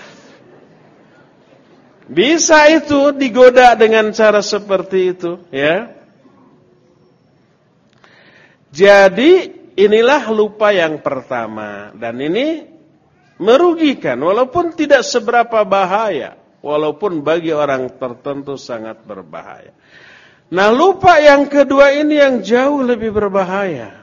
Bisa itu digoda dengan cara seperti itu, ya. Jadi inilah lupa yang pertama dan ini merugikan walaupun tidak seberapa bahaya, walaupun bagi orang tertentu sangat berbahaya. Nah, lupa yang kedua ini yang jauh lebih berbahaya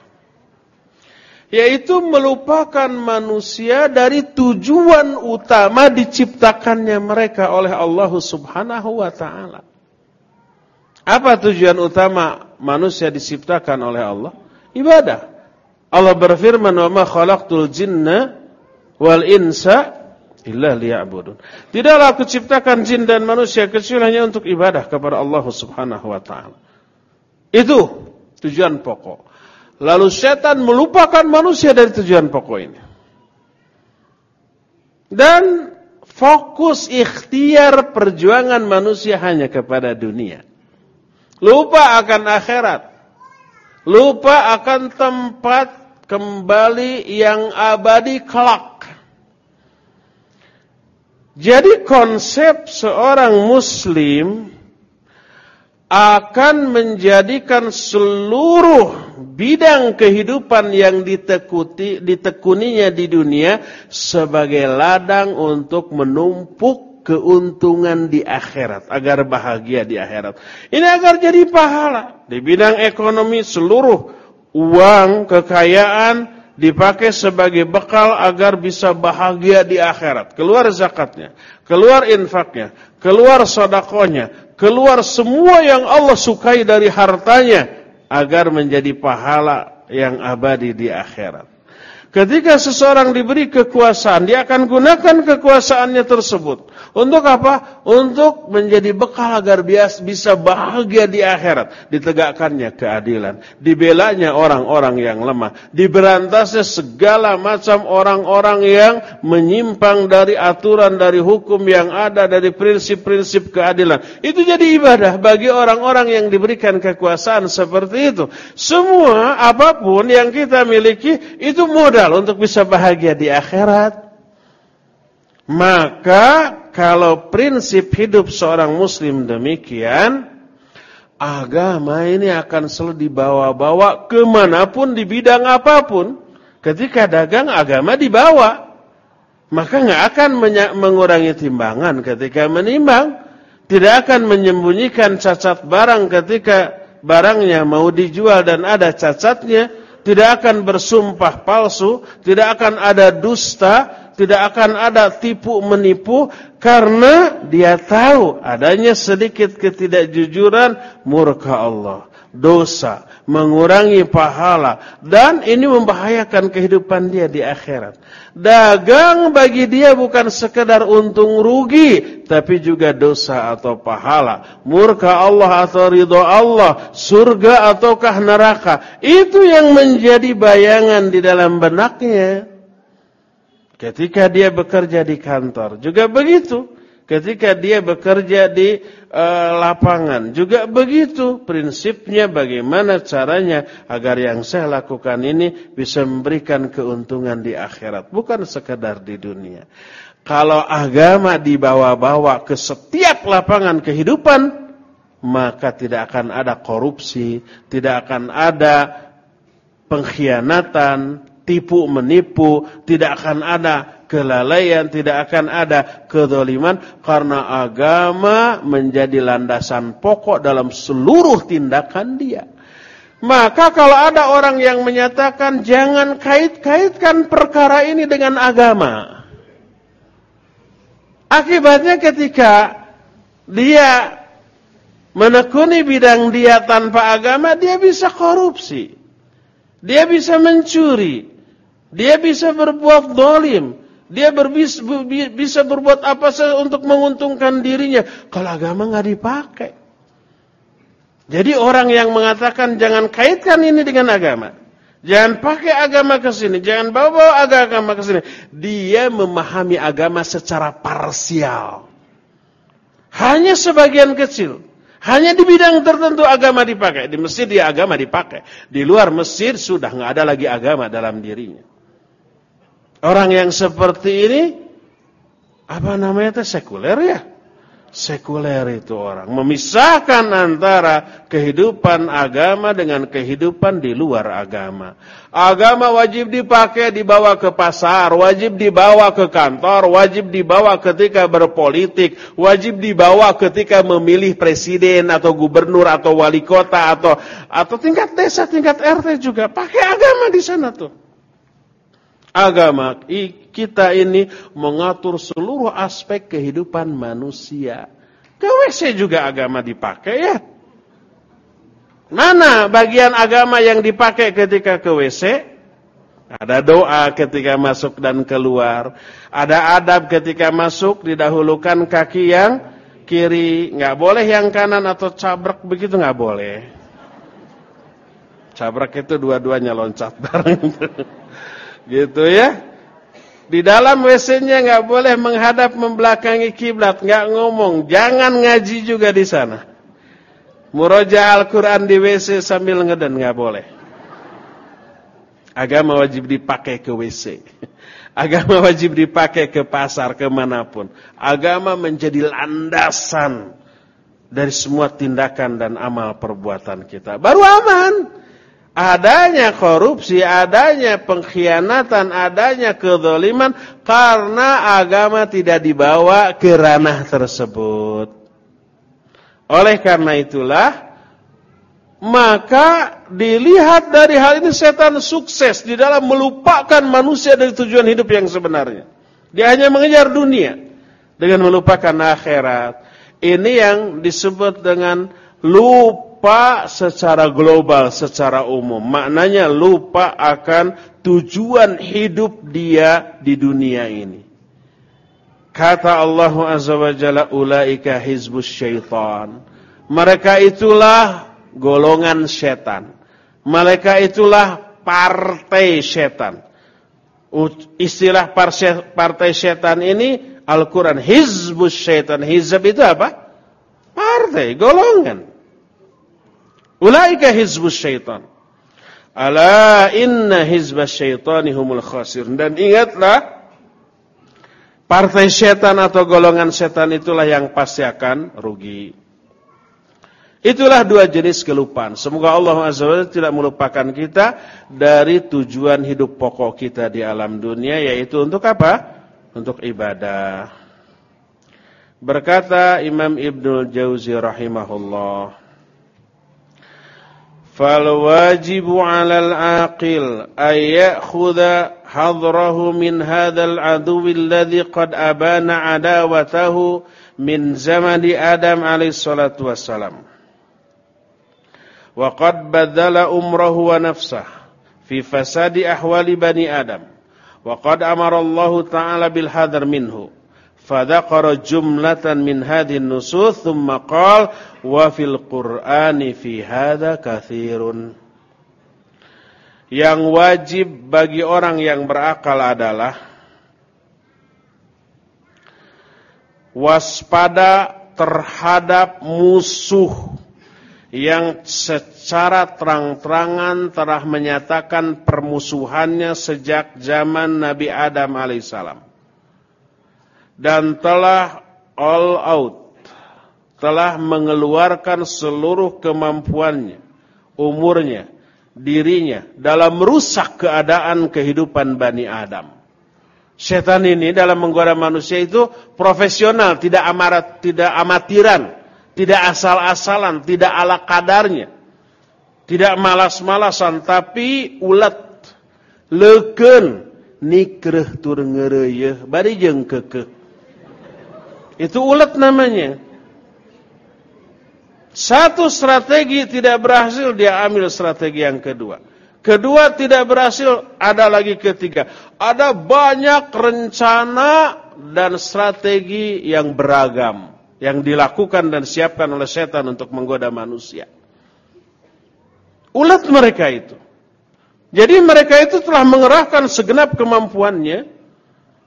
yaitu melupakan manusia dari tujuan utama diciptakannya mereka oleh Allah Subhanahu wa taala. Apa tujuan utama manusia diciptakan oleh Allah? Ibadah. Allah berfirman, "Wa ma khalaqtul jinna wal insa illa liya'budun." Tidaklah aku ciptakan jin dan manusia kecuali hanya untuk ibadah kepada Allah Subhanahu wa taala. Itu tujuan pokok. Lalu setan melupakan manusia dari tujuan pokok ini. Dan fokus ikhtiar perjuangan manusia hanya kepada dunia. Lupa akan akhirat. Lupa akan tempat kembali yang abadi kelak. Jadi konsep seorang muslim akan menjadikan seluruh bidang kehidupan yang ditekuti, ditekuninya di dunia sebagai ladang untuk menumpuk keuntungan di akhirat agar bahagia di akhirat. Ini agar jadi pahala di bidang ekonomi seluruh uang kekayaan dipakai sebagai bekal agar bisa bahagia di akhirat. Keluar zakatnya, keluar infaknya, keluar sodakonya, keluar semua yang Allah sukai dari hartanya agar menjadi pahala yang abadi di akhirat. Ketika seseorang diberi kekuasaan, dia akan gunakan kekuasaannya tersebut. Untuk apa? Untuk menjadi bekal agar bias bisa bahagia di akhirat. Ditegakkannya keadilan. Dibelanya orang-orang yang lemah. Diberantasnya segala macam orang-orang yang menyimpang dari aturan, dari hukum yang ada, dari prinsip-prinsip keadilan. Itu jadi ibadah bagi orang-orang yang diberikan kekuasaan seperti itu. Semua apa pun yang kita miliki itu modal untuk bisa bahagia di akhirat. Maka kalau prinsip hidup seorang muslim demikian, agama ini akan selalu dibawa-bawa ke mana pun di bidang apa pun. Ketika dagang agama dibawa. Maka nggak akan mengurangi timbangan ketika menimbang. Tidak akan menyembunyikan cacat barang ketika barangnya mau dijual dan ada cacatnya. Tidak akan bersumpah palsu. Tidak akan ada dusta tidak akan ada tipu menipu karena dia tahu adanya sedikit ketidakjujuran murka Allah, dosa, mengurangi pahala dan ini membahayakan kehidupan dia di akhirat. Dagang bagi dia bukan sekedar untung rugi tapi juga dosa atau pahala, murka Allah atau ridho Allah, surga ataukah neraka. Itu yang menjadi bayangan di dalam benaknya. Ketika dia bekerja di kantor juga begitu. Ketika dia bekerja di uh, lapangan juga begitu. Prinsipnya bagaimana caranya agar yang saya lakukan ini bisa memberikan keuntungan di akhirat, bukan sekedar di dunia. Kalau agama dibawa-bawa ke setiap lapangan kehidupan, maka tidak akan ada korupsi, tidak akan ada pengkhianatan, tipu menipu, tidak akan ada kelalaian, tidak akan ada kedoliman karena agama menjadi landasan pokok dalam seluruh tindakan dia. Maka kalau ada orang yang menyatakan jangan kait-kaitkan perkara ini dengan agama. Akibatnya ketika dia menekuni bidang dia tanpa agama, dia bisa korupsi. Dia bisa mencuri. Dia bisa berbuat dolim. Dia berbis, bisa berbuat apa saja untuk menguntungkan dirinya. Kalau agama nggak dipakai. Jadi orang yang mengatakan jangan kaitkan ini dengan agama. Jangan pakai agama ke sini. Jangan bawa-bawa agama ke sini. Dia memahami agama secara parsial. Hanya sebagian kecil. Hanya di bidang tertentu agama dipakai. Di Mesir dia agama dipakai. Di luar Mesir sudah nggak ada lagi agama dalam dirinya. Orang yang seperti ini, apa namanya itu sekuler ya? Sekuler itu orang. Memisahkan antara kehidupan agama dengan kehidupan di luar agama. Agama wajib dipakai dibawa ke pasar, wajib dibawa ke kantor, wajib dibawa ketika berpolitik, wajib dibawa ketika memilih presiden atau gubernur atau wali kota atau atau tingkat desa, tingkat RT juga. Pakai agama di sana tuh. Agama kita ini mengatur seluruh aspek kehidupan manusia. Ke WC juga agama dipakai ya. Mana bagian agama yang dipakai ketika ke WC? Ada doa ketika masuk dan keluar. Ada adab ketika masuk, didahulukan kaki yang kiri. Nggak boleh yang kanan atau cabrak begitu nggak boleh. Cabrak itu dua-duanya loncat bareng. Gitu ya. Di dalam WC-nya nggak boleh menghadap membelakangi kiblat, nggak ngomong, jangan ngaji juga di sana. Muroja Al-Quran di WC sambil ngeden nggak boleh. Agama wajib dipakai ke WC. Agama wajib dipakai ke pasar ke mana pun. Agama menjadi landasan dari semua tindakan dan amal perbuatan kita. Baru aman adanya korupsi, adanya pengkhianatan, adanya kezaliman karena agama tidak dibawa ke ranah tersebut. Oleh karena itulah maka dilihat dari hal ini setan sukses di dalam melupakan manusia dari tujuan hidup yang sebenarnya. Dia hanya mengejar dunia dengan melupakan akhirat. Ini yang disebut dengan lupa lupa secara global, secara umum. Maknanya lupa akan tujuan hidup dia di dunia ini. Kata Allah Azza wa Jalla, ulaika hizbus syaitan. Mereka itulah golongan setan. Mereka itulah partai setan. Istilah partai setan ini Al-Quran. Hizbus syaitan. Hizb itu apa? Partai, golongan. Ulaika hizbus syaitan. Ala inna hizbas syaitani humul khasir. Dan ingatlah, partai syaitan atau golongan setan itulah yang pasti akan rugi. Itulah dua jenis kelupaan. Semoga Allah SWT tidak melupakan kita dari tujuan hidup pokok kita di alam dunia, yaitu untuk apa? Untuk ibadah. Berkata Imam Ibnul Jauzi rahimahullah. فالواجب على العاقل أن يأخذ حظره من هذا العدو الذي قد أبان عداوته من زمن آدم عليه الصلاة والسلام. وقد بذل أمره ونفسه في فساد أحوال بني آدم. وقد أمر الله تعالى بالحذر منه. Fadzakara jumlatan min hadhin nusus thumma قال wa fil Qur'ani fi hadza. Yang wajib bagi orang yang berakal adalah waspada terhadap musuh yang secara terang-terangan telah menyatakan permusuhannya sejak zaman Nabi Adam alaihissalam dan telah all out, telah mengeluarkan seluruh kemampuannya, umurnya, dirinya dalam merusak keadaan kehidupan Bani Adam. Setan ini dalam menggoda manusia itu profesional, tidak amarat, tidak amatiran, tidak asal-asalan, tidak ala kadarnya. Tidak malas-malasan, tapi ulat, leken, nikreh tur ngereyeh, bari kekeh. Itu ulat namanya. Satu strategi tidak berhasil, dia ambil strategi yang kedua. Kedua tidak berhasil, ada lagi ketiga. Ada banyak rencana dan strategi yang beragam. Yang dilakukan dan siapkan oleh setan untuk menggoda manusia. Ulat mereka itu. Jadi mereka itu telah mengerahkan segenap kemampuannya.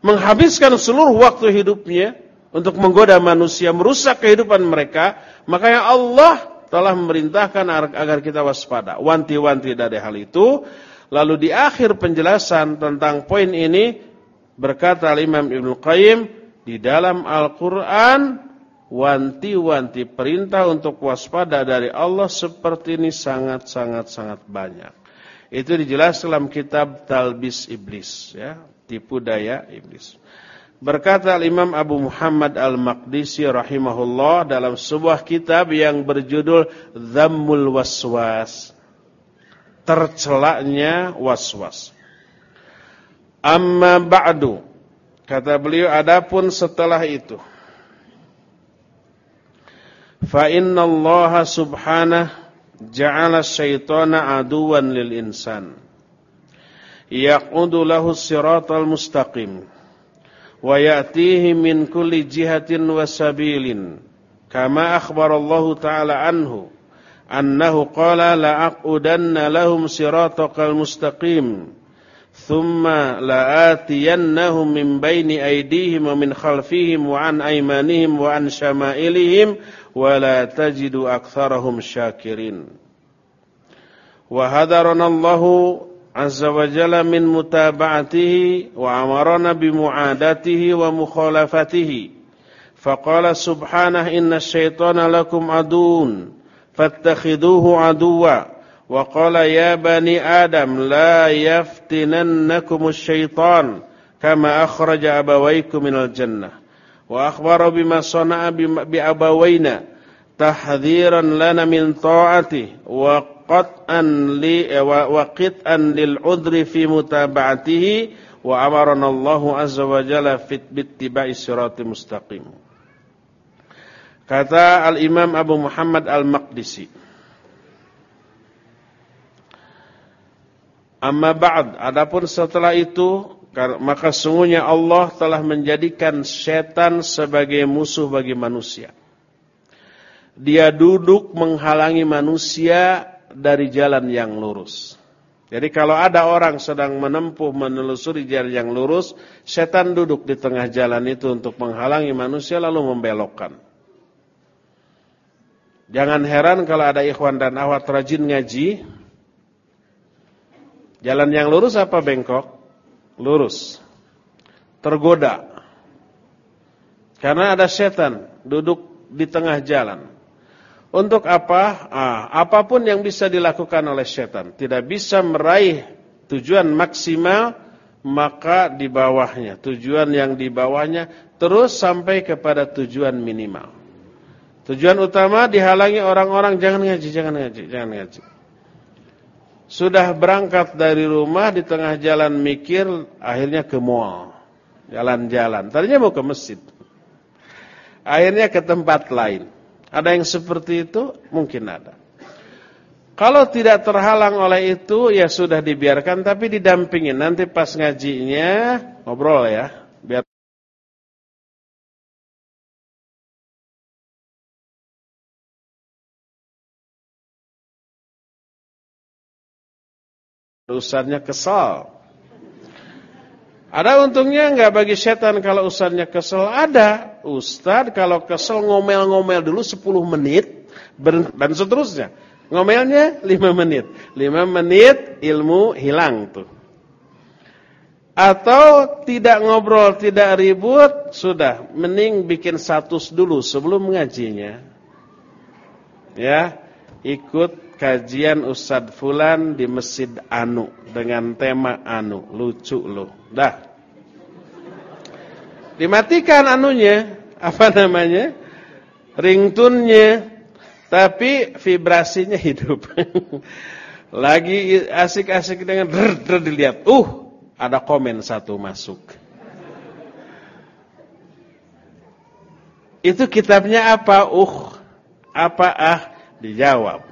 Menghabiskan seluruh waktu hidupnya. Untuk menggoda manusia, merusak kehidupan mereka. Makanya Allah telah memerintahkan agar kita waspada. Wanti-wanti dari hal itu. Lalu di akhir penjelasan tentang poin ini berkata Imam Ibnu Qayyim di dalam Al-Qur'an wanti-wanti perintah untuk waspada dari Allah seperti ini sangat-sangat sangat banyak. Itu dijelaskan dalam kitab Talbis Iblis ya, tipu daya iblis. Berkata Imam Abu Muhammad Al-Maqdisi rahimahullah dalam sebuah kitab yang berjudul Dhammul Waswas. Tercelaknya waswas. Amma ba'du. Kata beliau adapun setelah itu. Fa inna Allah subhanahu ja'ala syaitana aduwan lil insan. Yaqudu lahu siratal mustaqim wa ya'tihi min kulli jihatin wa sabilin kama akhbar Allah taala anhu annahu qala la aqudanna lahum siratal mustaqim thumma la'atiyannahum min baini aydihim wa min khalfihim wa an aymanihim wa an syama'ilihim wa la tajidu aktsarahum syakirin wa hadarana Allahu azza wa jalla min mutaba'atihi wa amarana bi mu'adatihi wa mukhalafatihi faqala subhanahu inna syaitana lakum adun fattakhiduhu aduwa wa qala ya bani adam la yaftinannakum asy-syaitan kama qat'an li eh, wa qit'an lil udri fi mutaba'atihi wa amarana Allahu azza wa jalla fit bittiba'i siratal mustaqim. Kata Al-Imam Abu Muhammad Al-Maqdisi. Amma ba'd, adapun setelah itu maka sungguhnya Allah telah menjadikan setan sebagai musuh bagi manusia. Dia duduk menghalangi manusia dari jalan yang lurus. Jadi kalau ada orang sedang menempuh menelusuri jalan yang lurus, setan duduk di tengah jalan itu untuk menghalangi manusia lalu membelokkan. Jangan heran kalau ada ikhwan dan awat rajin ngaji. Jalan yang lurus apa bengkok? Lurus. Tergoda. Karena ada setan duduk di tengah jalan. Untuk apa? Ah, apa pun yang bisa dilakukan oleh setan. Tidak bisa meraih tujuan maksimal, maka di bawahnya. Tujuan yang di bawahnya terus sampai kepada tujuan minimal. Tujuan utama dihalangi orang-orang jangan ngaji, jangan ngaji, jangan ngaji. Sudah berangkat dari rumah di tengah jalan mikir, akhirnya ke mall. Jalan-jalan. Tadinya mau ke masjid. Akhirnya ke tempat lain. Ada yang seperti itu? Mungkin ada. Kalau tidak terhalang oleh itu, ya sudah dibiarkan, tapi didampingin. Nanti pas ngajinya, ngobrol ya. Biar Ustaznya kesal. Ada untungnya enggak bagi setan kalau ustaznya kesel? Ada. Ustaz kalau kesel ngomel-ngomel dulu 10 menit dan seterusnya. Ngomelnya 5 menit. 5 menit ilmu hilang tuh. Atau tidak ngobrol, tidak ribut, sudah mending bikin status dulu sebelum ngajinya. Ya, ikut kajian Ustadz Fulan di Masjid Anu dengan tema Anu, lucu loh. Dah. Dimatikan anunya, apa namanya? Ringtunnya. Tapi vibrasinya hidup. Lagi asik-asik dengan der dilihat. Uh, ada komen satu masuk. Itu kitabnya apa? Uh, apa ah? Dijawab.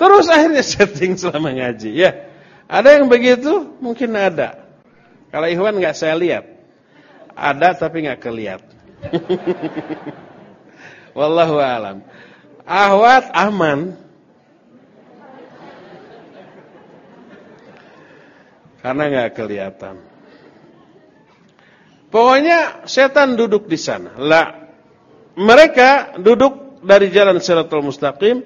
Terus akhirnya setting selama ngaji. Ya, ada yang begitu? Mungkin ada. Kalau Ikhwan nggak saya lihat. Ada tapi nggak kelihat. Wallahu alam. Ahwat aman. Karena nggak kelihatan. Pokoknya setan duduk di sana. Lah, mereka duduk dari jalan Siratul Mustaqim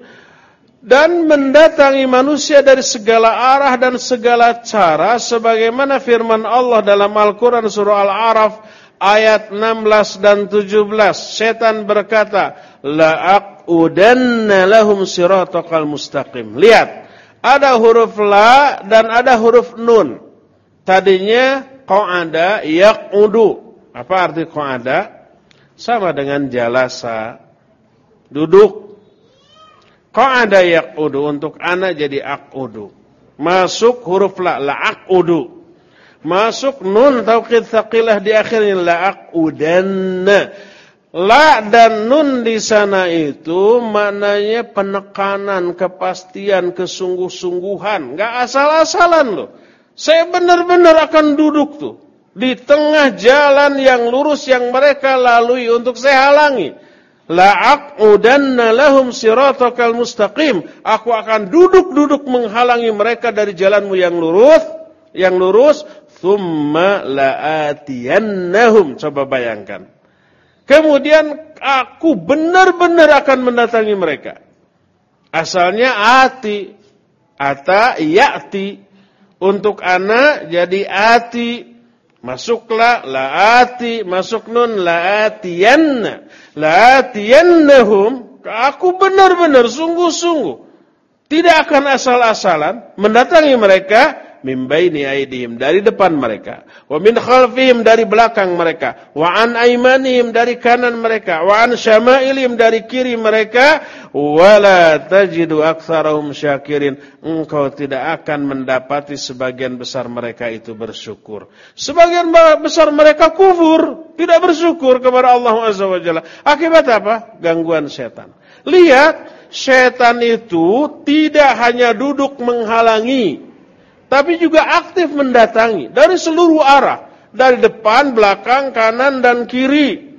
dan mendatangi manusia dari segala arah dan segala cara sebagaimana firman Allah dalam Al-Qur'an surah Al-A'raf ayat 16 dan 17. Setan berkata, "La'aqudanna lahum siratal mustaqim." Lihat, ada huruf la dan ada huruf nun. Tadinya qa'ada yaqudu. Apa arti qa'ada? Sama dengan jalasa. Duduk. Qa'ada yaqudu untuk anak jadi aqudu. Masuk huruf la la'aqudu. Masuk nun taukid tsaqilah di akhirnya la'aqudanna. La dan nun di sana itu maknanya penekanan, kepastian, kesungguh-sungguhan, enggak asal-asalan loh. Saya benar-benar akan duduk tuh di tengah jalan yang lurus yang mereka lalui untuk saya halangi. La'aqudanna lahum siratakal mustaqim. Aku akan duduk-duduk menghalangi mereka dari jalanmu yang lurus, yang lurus. Thumma la'atiyannahum. Coba bayangkan. Kemudian aku benar-benar akan mendatangi mereka. Asalnya ati, ata ya'ti. Untuk anak jadi ati. Masuklah laati, masuk nun laatiyanna. Laatiyannahum. Aku benar-benar sungguh-sungguh. Tidak akan asal-asalan mendatangi mereka min baini aidihim dari depan mereka. Wa min khalfihim dari belakang mereka. Wa an aimanihim dari kanan mereka. Wa an syama'ilihim dari kiri mereka. Wala tajidu aktsarahum syakirin. Engkau tidak akan mendapati sebagian besar mereka itu bersyukur. Sebagian besar mereka kufur tidak bersyukur kepada Allah Azza wa Jalla. Akibat apa? Gangguan setan. Lihat setan itu tidak hanya duduk menghalangi tapi juga aktif mendatangi dari seluruh arah, dari depan, belakang, kanan dan kiri.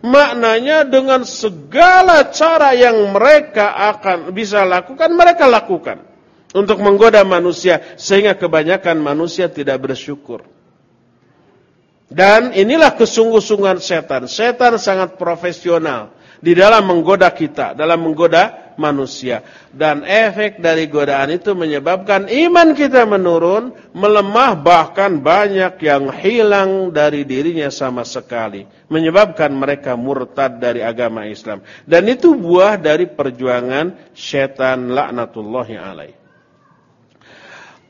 Maknanya dengan segala cara yang mereka akan bisa lakukan, mereka lakukan untuk menggoda manusia sehingga kebanyakan manusia tidak bersyukur. Dan inilah kesungguh-sungguhan setan. Setan sangat profesional di dalam menggoda kita, dalam menggoda manusia. Dan efek dari godaan itu menyebabkan iman kita menurun, melemah, bahkan banyak yang hilang dari dirinya sama sekali. Menyebabkan mereka murtad dari agama Islam. Dan itu buah dari perjuangan syaitan laknatullahi alaih.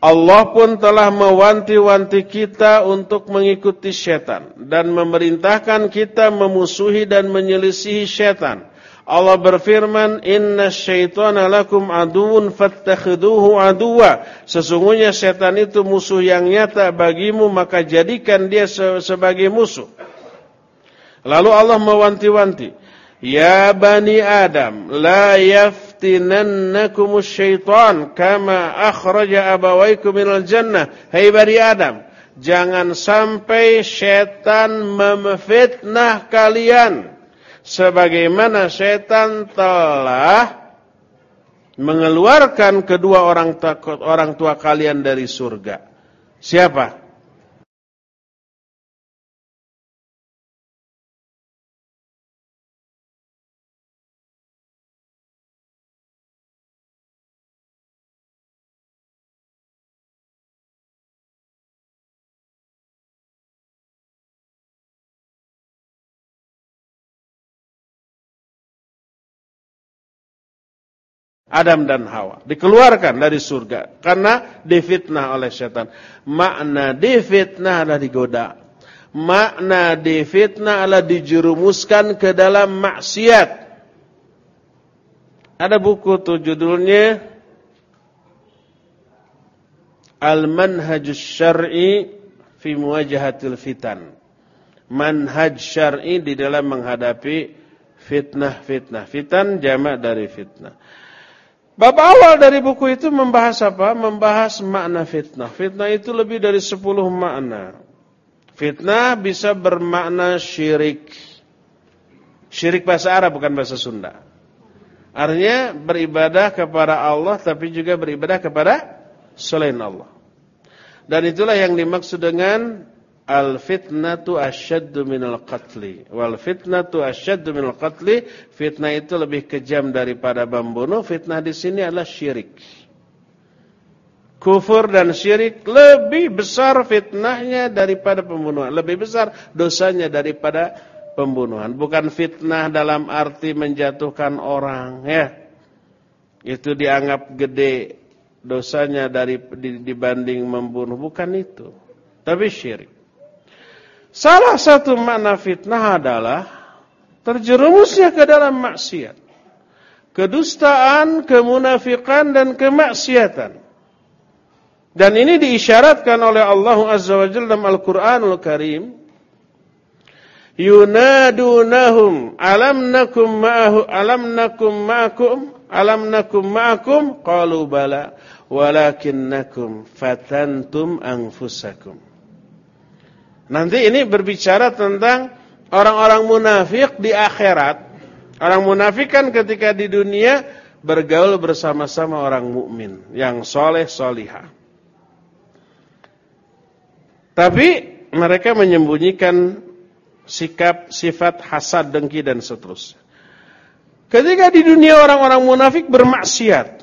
Allah pun telah mewanti-wanti kita untuk mengikuti syaitan dan memerintahkan kita memusuhi dan menyelisihi syaitan. Allah berfirman, "Inna syaitana lakum aduun fattakhiduhu aduwa." Sesungguhnya syaitan itu musuh yang nyata bagimu, maka jadikan dia sebagai musuh. Lalu Allah mewanti-wanti, "Ya bani Adam, la yaf yaftinannakum syaitan kama akhraja abawaikum minal jannah. Hai bani Adam, jangan sampai syaitan memfitnah kalian sebagaimana syaitan telah mengeluarkan kedua orang orang tua kalian dari surga. Siapa? Adam dan Hawa. Dikeluarkan dari surga. Karena difitnah oleh setan. Makna difitnah adalah digoda. Makna difitnah adalah dijerumuskan ke dalam maksiat. Ada buku tuh judulnya Al-Manhajus Syar'i fi Muwajahatil Fitan. Manhaj syar'i di dalam menghadapi fitnah-fitnah. Fitan jamak dari fitnah. Bab awal dari buku itu membahas apa? Membahas makna fitnah. Fitnah itu lebih dari 10 makna. Fitnah bisa bermakna syirik. Syirik bahasa Arab bukan bahasa Sunda. Artinya beribadah kepada Allah tapi juga beribadah kepada selain Allah. Dan itulah yang dimaksud dengan Al fitnatu asyaddu minal qatli. Wal fitnatu asyaddu minal qatli. Fitnah itu lebih kejam daripada membunuh. Fitnah di sini adalah syirik. Kufur dan syirik lebih besar fitnahnya daripada pembunuhan. Lebih besar dosanya daripada pembunuhan. Bukan fitnah dalam arti menjatuhkan orang. Ya, Itu dianggap gede dosanya dari dibanding membunuh. Bukan itu. Tapi syirik. Salah satu makna fitnah adalah terjerumusnya ke dalam maksiat. Kedustaan, kemunafikan dan kemaksiatan. Dan ini diisyaratkan oleh Allah Azza wa Jalla dalam Al-Qur'anul Karim. Yunadunahum alam nakum ma'ahu alam nakum ma'akum alam nakum ma'akum qalu bala walakinnakum fatantum anfusakum Nanti ini berbicara tentang orang-orang munafik di akhirat. Orang munafik kan ketika di dunia bergaul bersama-sama orang mukmin yang soleh solihah. Tapi mereka menyembunyikan sikap, sifat, hasad, dengki dan seterusnya. Ketika di dunia orang-orang munafik bermaksiat,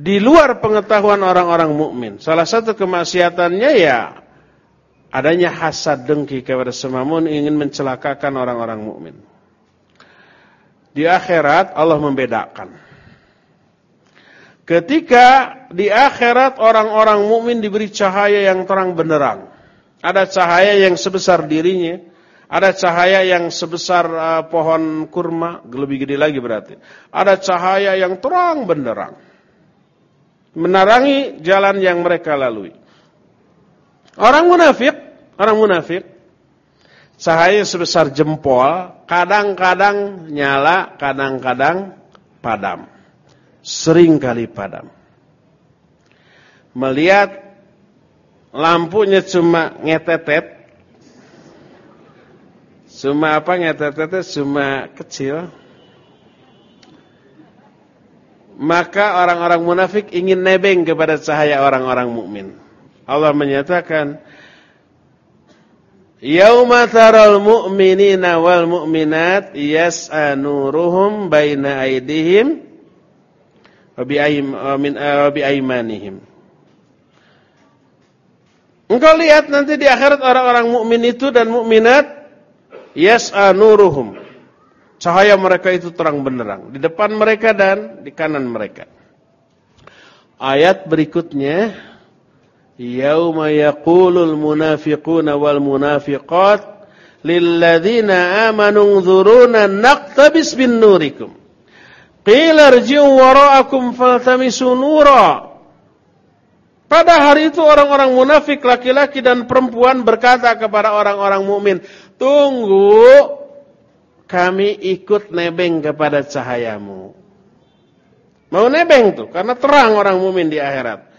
di luar pengetahuan orang-orang mukmin. Salah satu kemaksiatannya ya adanya hasad dengki kepada semamun ingin mencelakakan orang-orang mukmin. Di akhirat Allah membedakan. Ketika di akhirat orang-orang mukmin diberi cahaya yang terang benderang. Ada cahaya yang sebesar dirinya, ada cahaya yang sebesar uh, pohon kurma, lebih gede lagi berarti. Ada cahaya yang terang benderang menarangi jalan yang mereka lalui. Orang munafik, orang munafik, cahaya sebesar jempol, kadang-kadang nyala, kadang-kadang padam. Sering kali padam. Melihat lampunya cuma ngetetet, cuma apa ngetetet, cuma kecil, maka orang-orang munafik ingin nebeng kepada cahaya orang-orang mukmin. Allah menyatakan, Yauma taral mu'minina wal mu'minat yas'a nuruhum baina aydihim wa bi aymanihim. Engkau lihat nanti di akhirat orang-orang mukmin itu dan mukminat yas'a nuruhum Cahaya mereka itu terang benderang di depan mereka dan di kanan mereka. Ayat berikutnya Yauma yaqulul munafiquna wal munafiqat lilladzina amanu nzuruna naqtabis bin nurikum. Qila irji'u wara'akum faltamisu nura. Pada hari itu orang-orang munafik laki-laki dan perempuan berkata kepada orang-orang mukmin, "Tunggu kami ikut nebeng kepada cahayamu. Mau nebeng tuh, karena terang orang mumin di akhirat.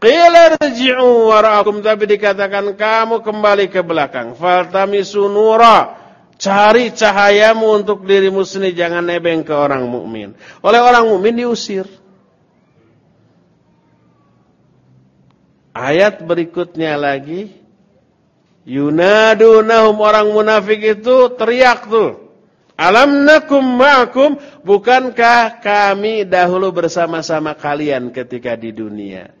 Qila rji'u wara'akum tapi dikatakan kamu kembali ke belakang. Faltamisu nura. Cari cahayamu untuk dirimu sendiri jangan nebeng ke orang mukmin. Oleh orang mukmin diusir. Ayat berikutnya lagi Yunadunahum orang munafik itu teriak tuh. Alam nakum ma'akum, bukankah kami dahulu bersama-sama kalian ketika di dunia?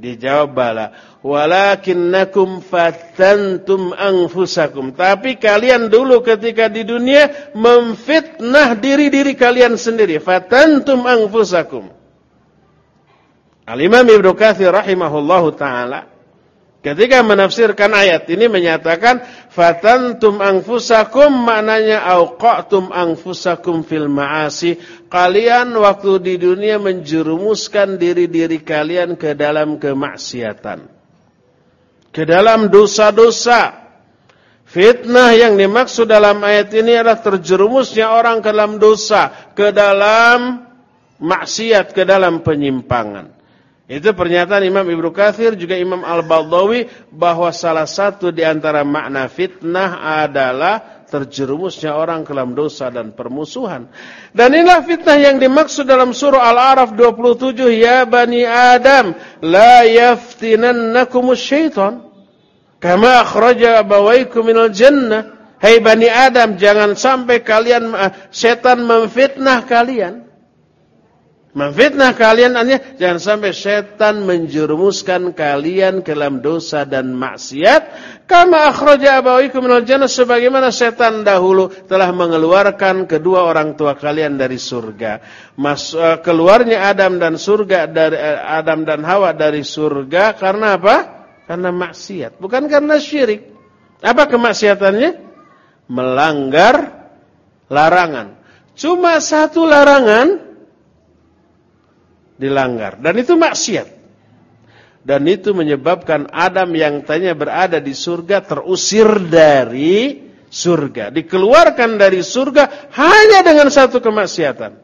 Dijawab bala. Walakinnakum fatantum anfusakum. Tapi kalian dulu ketika di dunia memfitnah diri-diri kalian sendiri. Fatantum anfusakum. Al-Imam Ibnu Katsir rahimahullahu taala Ketika menafsirkan ayat ini menyatakan fatantum anfusakum maknanya auqatum anfusakum fil ma'asi. Kalian waktu di dunia menjerumuskan diri-diri kalian ke dalam kemaksiatan. Ke dalam dosa-dosa. Fitnah yang dimaksud dalam ayat ini adalah terjerumusnya orang ke dalam dosa, ke dalam maksiat, ke dalam penyimpangan. Itu pernyataan Imam Ibnu Katsir juga Imam Al-Baldawi bahwa salah satu di antara makna fitnah adalah terjerumusnya orang ke dalam dosa dan permusuhan. Dan inilah fitnah yang dimaksud dalam surah Al-A'raf 27, ya bani Adam, la yaftinannakumus syaitan kama akhraja abawaykum minal jannah. Hai hey bani Adam, jangan sampai kalian eh, setan memfitnah kalian. Memfitnah kalian artinya jangan sampai setan menjerumuskan kalian ke dalam dosa dan maksiat. Kama akhraja abawikum minal jannah sebagaimana setan dahulu telah mengeluarkan kedua orang tua kalian dari surga. Mas, uh, keluarnya Adam dan surga dari uh, Adam dan Hawa dari surga karena apa? Karena maksiat, bukan karena syirik. Apa kemaksiatannya? Melanggar larangan. Cuma satu larangan dilanggar dan itu maksiat. Dan itu menyebabkan Adam yang tanya berada di surga terusir dari surga, dikeluarkan dari surga hanya dengan satu kemaksiatan.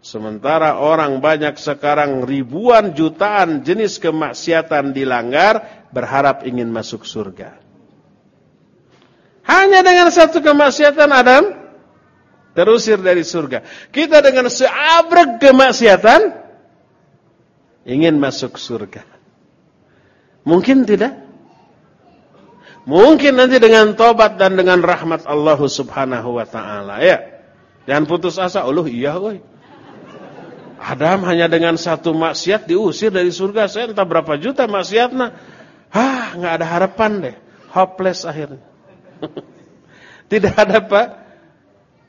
Sementara orang banyak sekarang ribuan jutaan jenis kemaksiatan dilanggar berharap ingin masuk surga. Hanya dengan satu kemaksiatan Adam terusir dari surga. Kita dengan seabrek kemaksiatan ingin masuk surga. Mungkin tidak? Mungkin nanti dengan tobat dan dengan rahmat Allah Subhanahu wa taala ya. Jangan putus asa, Allah iya woy. Adam hanya dengan satu maksiat diusir dari surga. Saya entah berapa juta maksiatnya. Hah, nggak ada harapan deh. Hopeless akhirnya. Tidak ada apa?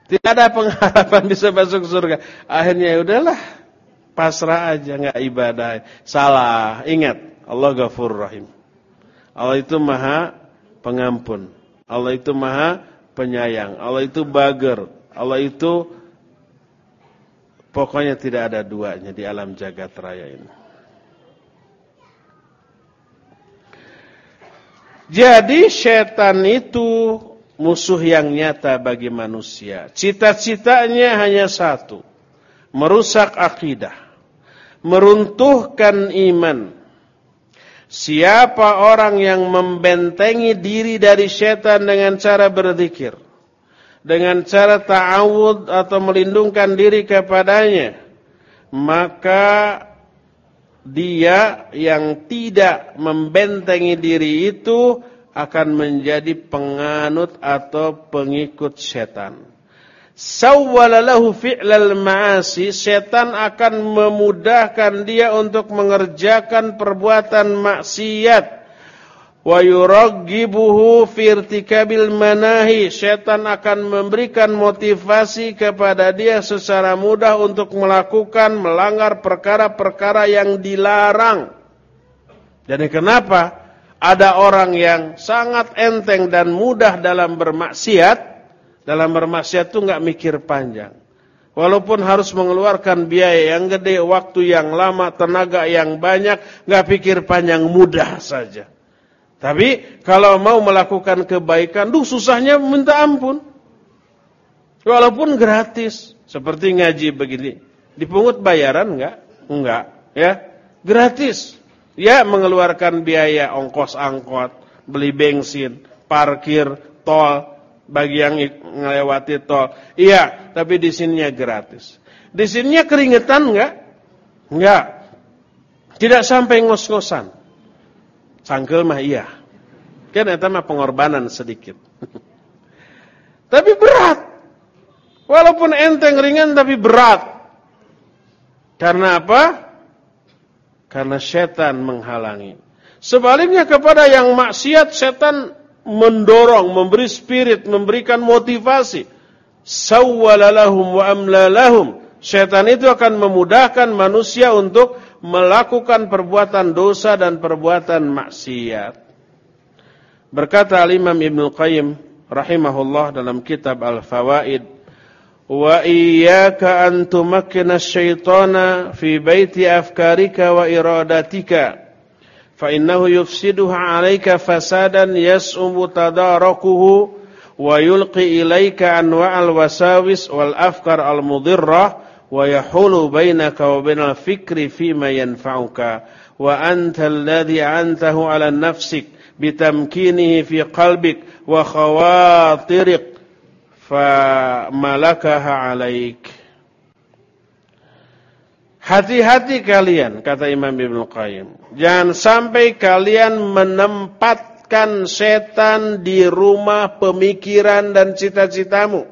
Tidak ada pengharapan bisa masuk surga. Akhirnya ya udahlah, pasrah aja nggak ibadah. Salah. Ingat, Allah Ghafur Rahim. Allah itu Maha Pengampun. Allah itu Maha Penyayang. Allah itu Bager. Allah itu pokoknya tidak ada duanya di alam jagat raya ini. Jadi setan itu musuh yang nyata bagi manusia. Cita-citanya hanya satu. Merusak akidah meruntuhkan iman. Siapa orang yang membentengi diri dari setan dengan cara berzikir, dengan cara ta'awud atau melindungkan diri kepadanya, maka dia yang tidak membentengi diri itu akan menjadi penganut atau pengikut setan sawwalalahu fi'lal ma'asi. Setan akan memudahkan dia untuk mengerjakan perbuatan maksiat. Wa yuraggibuhu fi irtikabil manahi. Setan akan memberikan motivasi kepada dia secara mudah untuk melakukan melanggar perkara-perkara yang dilarang. Jadi kenapa? Ada orang yang sangat enteng dan mudah dalam bermaksiat dalam bermaksiat itu nggak mikir panjang. Walaupun harus mengeluarkan biaya yang gede, waktu yang lama, tenaga yang banyak, nggak pikir panjang, mudah saja. Tapi kalau mau melakukan kebaikan, duh susahnya minta ampun. Walaupun gratis, seperti ngaji begini. Dipungut bayaran enggak? Enggak, ya. Gratis. Ya mengeluarkan biaya ongkos angkot, beli bensin, parkir, tol, bagi yang melewati tol. Iya, tapi di sininya gratis. Di sininya keringetan enggak? Enggak. Tidak sampai ngos-ngosan. Cangkel mah iya. Kan itu mah pengorbanan sedikit. tapi berat. Walaupun enteng ringan tapi berat. Karena apa? Karena setan menghalangi. Sebaliknya kepada yang maksiat, setan mendorong, memberi spirit, memberikan motivasi. Sawwalalahum wa amlalahum. Setan itu akan memudahkan manusia untuk melakukan perbuatan dosa dan perbuatan maksiat. Berkata Al-Imam Ibn Qayyim rahimahullah dalam kitab Al-Fawaid, "Wa iyyaka an tumakkina asy-syaitana fi baiti afkarika wa iradatika." فإنه يفسدها عليك فسادا يسؤم تداركه ويلقي إليك أنواع الوساوس والأفكار المضرة ويحول بينك وبين الفكر فيما ينفعك وأنت الذي أنته على نفسك بتمكينه في قلبك وخواطرك فملكها عليك Hati-hati kalian, kata Imam Ibn Qayyim. Jangan sampai kalian menempatkan setan di rumah pemikiran dan cita-citamu.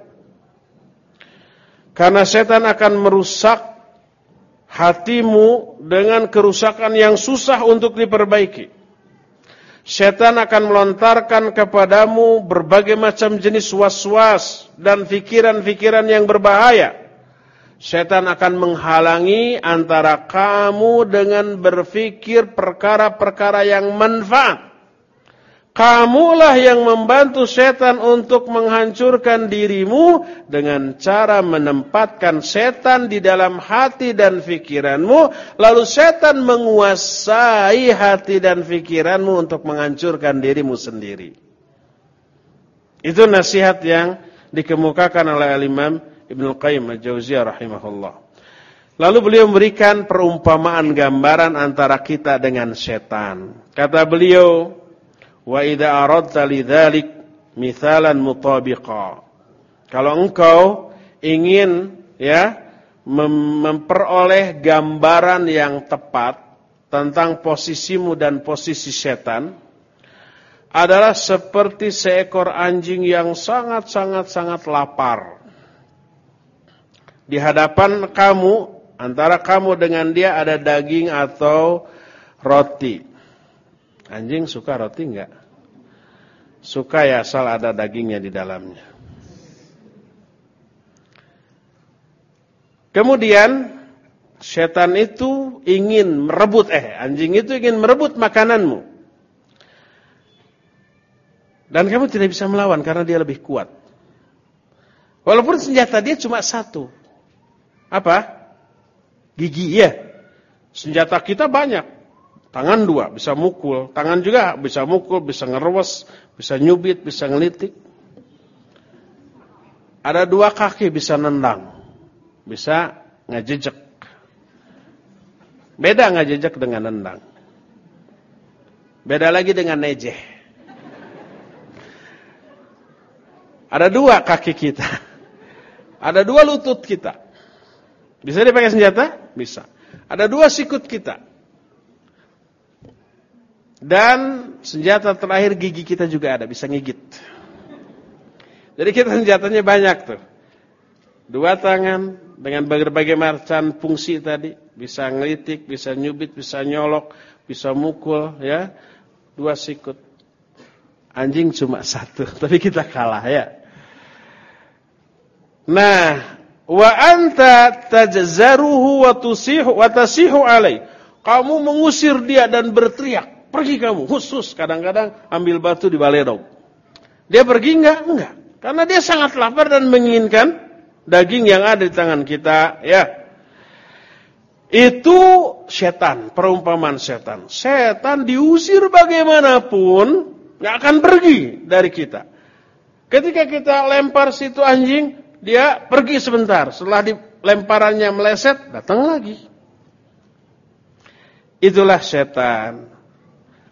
Karena setan akan merusak hatimu dengan kerusakan yang susah untuk diperbaiki. Setan akan melontarkan kepadamu berbagai macam jenis was-was dan pikiran-pikiran yang berbahaya Setan akan menghalangi antara kamu dengan berfikir perkara-perkara yang manfaat. Kamulah yang membantu setan untuk menghancurkan dirimu dengan cara menempatkan setan di dalam hati dan fikiranmu. Lalu setan menguasai hati dan fikiranmu untuk menghancurkan dirimu sendiri. Itu nasihat yang dikemukakan oleh Al-Imam Ibnu Qayyim Al-Jauziyah rahimahullah. Lalu beliau memberikan perumpamaan gambaran antara kita dengan setan. Kata beliau, "Wa idza aradta lidzalik mithalan mutabiqa." Kalau engkau ingin ya memperoleh gambaran yang tepat tentang posisimu dan posisi setan adalah seperti seekor anjing yang sangat-sangat sangat lapar di hadapan kamu, antara kamu dengan dia ada daging atau roti. Anjing suka roti enggak? Suka ya asal ada dagingnya di dalamnya. Kemudian setan itu ingin merebut eh anjing itu ingin merebut makananmu. Dan kamu tidak bisa melawan karena dia lebih kuat. Walaupun senjata dia cuma satu. Apa? Gigi ya. Senjata kita banyak. Tangan dua bisa mukul, tangan juga bisa mukul, bisa ngerwes, bisa nyubit, bisa ngelitik. Ada dua kaki bisa nendang, bisa ngejejek. Beda ngejejek dengan nendang. Beda lagi dengan nejeh. Ada dua kaki kita. Ada dua lutut kita. Bisa dipakai senjata? Bisa. Ada dua sikut kita. Dan senjata terakhir gigi kita juga ada, bisa ngigit. Jadi kita senjatanya banyak tuh. Dua tangan dengan berbagai macam fungsi tadi, bisa ngelitik, bisa nyubit, bisa nyolok, bisa mukul, ya. Dua sikut. Anjing cuma satu, tapi kita kalah ya. Nah, wa anta tajzaruhu wa tusihu wa tasihu alai. Kamu mengusir dia dan berteriak, pergi kamu. Khusus kadang-kadang ambil batu di baledog. Dia pergi enggak? Enggak. Karena dia sangat lapar dan menginginkan daging yang ada di tangan kita, ya. Itu setan, perumpamaan setan. Setan diusir bagaimanapun, nggak akan pergi dari kita. Ketika kita lempar situ anjing, dia pergi sebentar, setelah dilemparannya meleset, datang lagi. Itulah setan.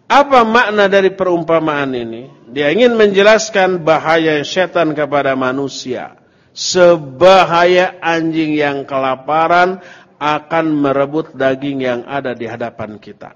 Apa makna dari perumpamaan ini? Dia ingin menjelaskan bahaya setan kepada manusia. Sebahaya anjing yang kelaparan akan merebut daging yang ada di hadapan kita.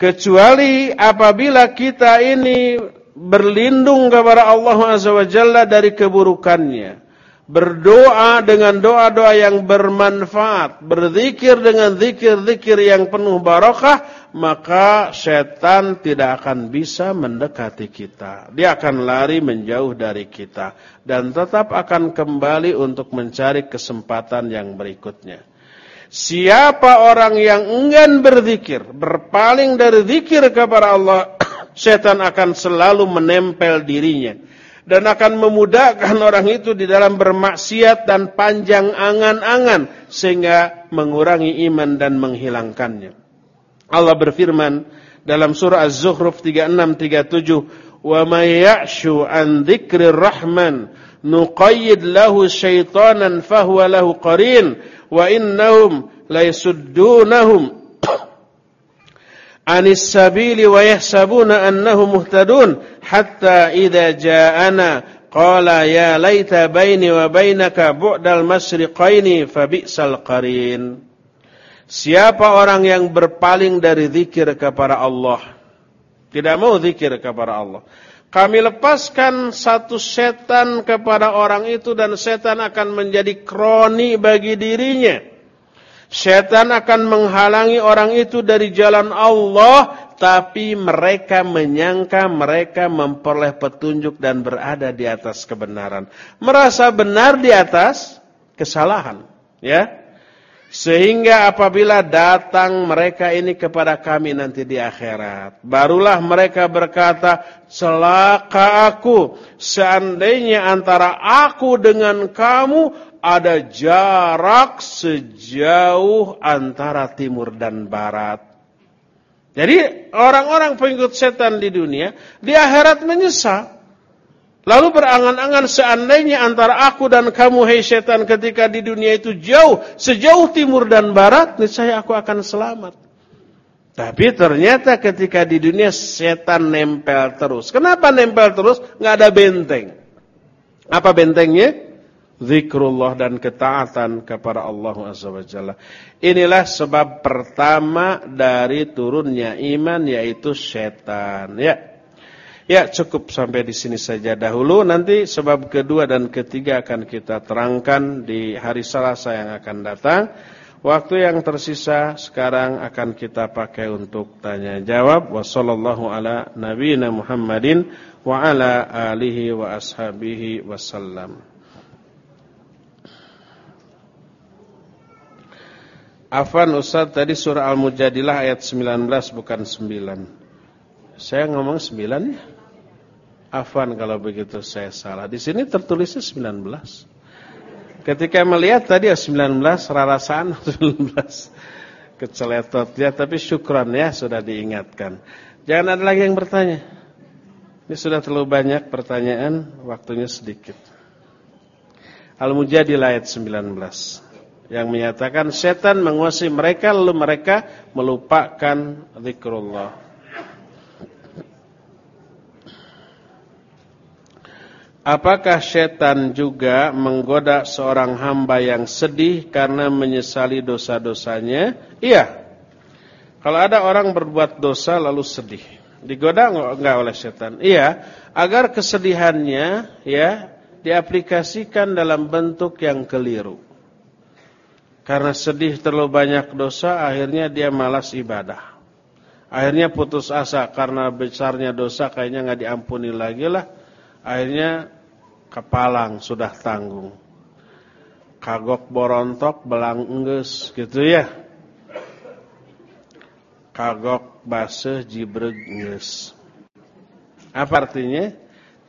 Kecuali apabila kita ini berlindung kepada Allah Azza wa Jalla dari keburukannya berdoa dengan doa-doa yang bermanfaat, berzikir dengan zikir-zikir yang penuh barakah, maka setan tidak akan bisa mendekati kita. Dia akan lari menjauh dari kita dan tetap akan kembali untuk mencari kesempatan yang berikutnya. Siapa orang yang enggan berzikir, berpaling dari zikir kepada Allah, setan akan selalu menempel dirinya dan akan memudahkan orang itu di dalam bermaksiat dan panjang angan-angan sehingga mengurangi iman dan menghilangkannya. Allah berfirman dalam surah Az-Zukhruf 36 37, "Wa may ya'shu an dzikrir rahman nuqayyid lahu syaitanan fahuwa lahu qarin wa innahum la anis sabili wa yahsabuna annahum muhtadun hatta idza ja'ana qala ya laita baini wa bainaka bu'dal masriqaini fa bi'sal qarin. Siapa orang yang berpaling dari zikir kepada Allah? Tidak mau zikir kepada Allah. Kami lepaskan satu setan kepada orang itu dan setan akan menjadi kroni bagi dirinya Setan akan menghalangi orang itu dari jalan Allah, tapi mereka menyangka mereka memperoleh petunjuk dan berada di atas kebenaran. Merasa benar di atas kesalahan, ya. Sehingga apabila datang mereka ini kepada kami nanti di akhirat. Barulah mereka berkata, celaka aku. Seandainya antara aku dengan kamu ada jarak sejauh antara timur dan barat. Jadi orang-orang pengikut setan di dunia di akhirat menyesal. Lalu berangan-angan seandainya antara aku dan kamu hai setan ketika di dunia itu jauh, sejauh timur dan barat, niscaya aku akan selamat. Tapi ternyata ketika di dunia setan nempel terus. Kenapa nempel terus? Nggak ada benteng. Apa bentengnya? Zikrullah dan ketaatan kepada Allah Azza wa Jalla. Inilah sebab pertama dari turunnya iman yaitu setan ya. Ya, cukup sampai di sini saja dahulu. Nanti sebab kedua dan ketiga akan kita terangkan di hari Selasa yang akan datang. Waktu yang tersisa sekarang akan kita pakai untuk tanya jawab. Wassallallahu ala nabiyina Muhammadin wa ala alihi wa ashabihi wasallam. Afan Ustaz tadi surah Al-Mujadilah ayat 19 bukan 9. Saya ngomong 9 ya. Afan kalau begitu saya salah. Di sini tertulisnya 19. Ketika melihat tadi ya 19 rarasaan 19. Keceletot ya tapi syukran ya sudah diingatkan. Jangan ada lagi yang bertanya. Ini sudah terlalu banyak pertanyaan, waktunya sedikit. Al-Mujadilah ayat 19 yang menyatakan setan menguasai mereka lalu mereka melupakan zikrullah. Apakah setan juga menggoda seorang hamba yang sedih karena menyesali dosa-dosanya? Iya. Kalau ada orang berbuat dosa lalu sedih, digoda enggak oleh setan? Iya, agar kesedihannya ya diaplikasikan dalam bentuk yang keliru. Karena sedih terlalu banyak dosa, akhirnya dia malas ibadah. Akhirnya putus asa karena besarnya dosa kayaknya nggak diampuni lagi lah. Akhirnya kepalang sudah tanggung. Kagok borontok belang enggeus gitu ya. Kagok basah jibreg enggeus. Apa artinya?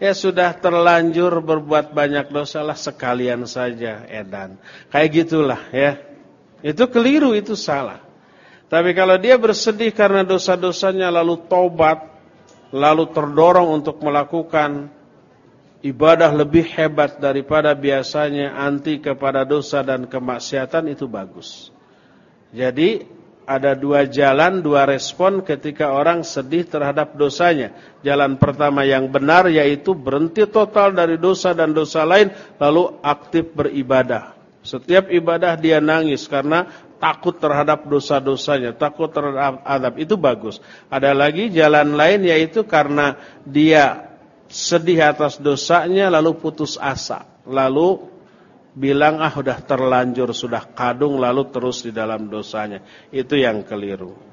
Ya sudah terlanjur berbuat banyak dosa lah sekalian saja edan. Kayak gitulah ya. Itu keliru, itu salah. Tapi kalau dia bersedih karena dosa-dosanya lalu tobat, lalu terdorong untuk melakukan ibadah lebih hebat daripada biasanya anti kepada dosa dan kemaksiatan itu bagus. Jadi ada dua jalan, dua respon ketika orang sedih terhadap dosanya. Jalan pertama yang benar yaitu berhenti total dari dosa dan dosa lain lalu aktif beribadah. Setiap ibadah dia nangis karena takut terhadap dosa-dosanya, takut terhadap adab. Itu bagus. Ada lagi jalan lain yaitu karena dia sedih atas dosanya lalu putus asa. Lalu bilang ah sudah terlanjur, sudah kadung lalu terus di dalam dosanya. Itu yang keliru.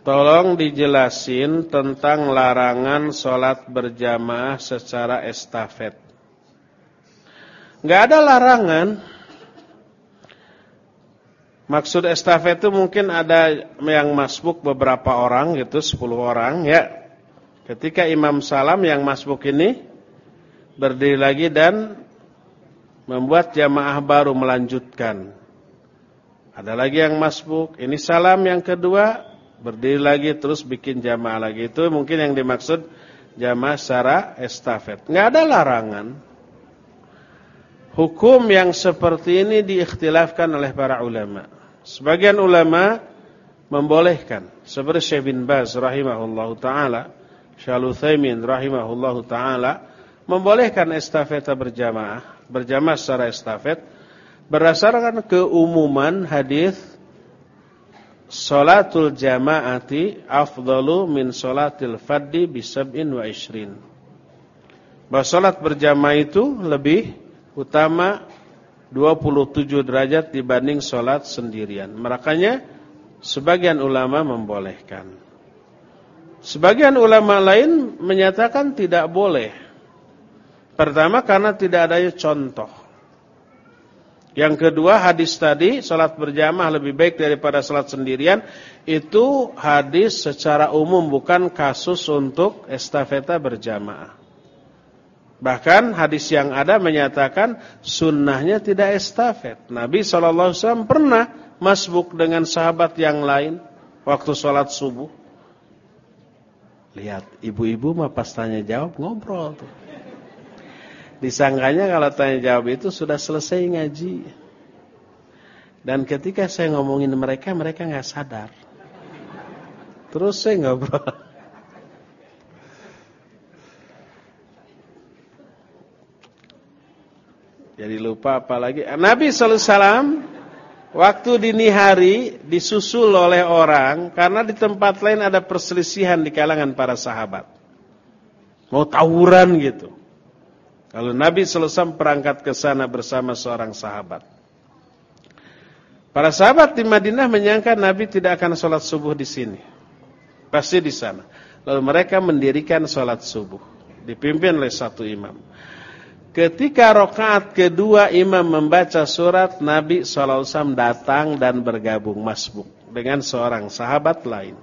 Tolong dijelasin tentang larangan sholat berjamaah secara estafet. Gak ada larangan. Maksud estafet itu mungkin ada yang masbuk beberapa orang gitu, 10 orang ya. Ketika imam salam yang masbuk ini berdiri lagi dan membuat jamaah baru melanjutkan. Ada lagi yang masbuk, ini salam yang kedua, berdiri lagi terus bikin jamaah lagi. Itu mungkin yang dimaksud jamaah secara estafet. Nggak ada larangan. Hukum yang seperti ini diikhtilafkan oleh para ulama. Sebagian ulama membolehkan. Seperti Syekh bin Baz rahimahullahu taala, Syekh Utsaimin rahimahullahu taala membolehkan estafeta berjamaah, berjamaah secara estafet berdasarkan keumuman hadis Salatul jamaati afdalu min salatil faddi bisab'in wa ishrin. Bahwa salat berjamaah itu lebih utama 27 derajat dibanding salat sendirian. Makanya sebagian ulama membolehkan. Sebagian ulama lain menyatakan tidak boleh. Pertama karena tidak adanya contoh. Yang kedua hadis tadi salat berjamaah lebih baik daripada salat sendirian itu hadis secara umum bukan kasus untuk estafeta berjamaah. Bahkan hadis yang ada menyatakan sunnahnya tidak estafet. Nabi SAW pernah masbuk dengan sahabat yang lain waktu sholat subuh. Lihat ibu-ibu mah pas tanya jawab ngobrol tuh. Disangkanya kalau tanya jawab itu sudah selesai ngaji. Dan ketika saya ngomongin mereka, mereka nggak sadar. Terus saya ngobrol. Jadi lupa apalagi. Nabi SAW waktu dini hari disusul oleh orang karena di tempat lain ada perselisihan di kalangan para sahabat. Mau tawuran gitu. Kalau Nabi selesai perangkat ke sana bersama seorang sahabat. Para sahabat di Madinah menyangka Nabi tidak akan sholat subuh di sini. Pasti di sana. Lalu mereka mendirikan sholat subuh. Dipimpin oleh satu imam. Ketika rokaat kedua imam membaca surat, Nabi SAW datang dan bergabung masbuk dengan seorang sahabat lain.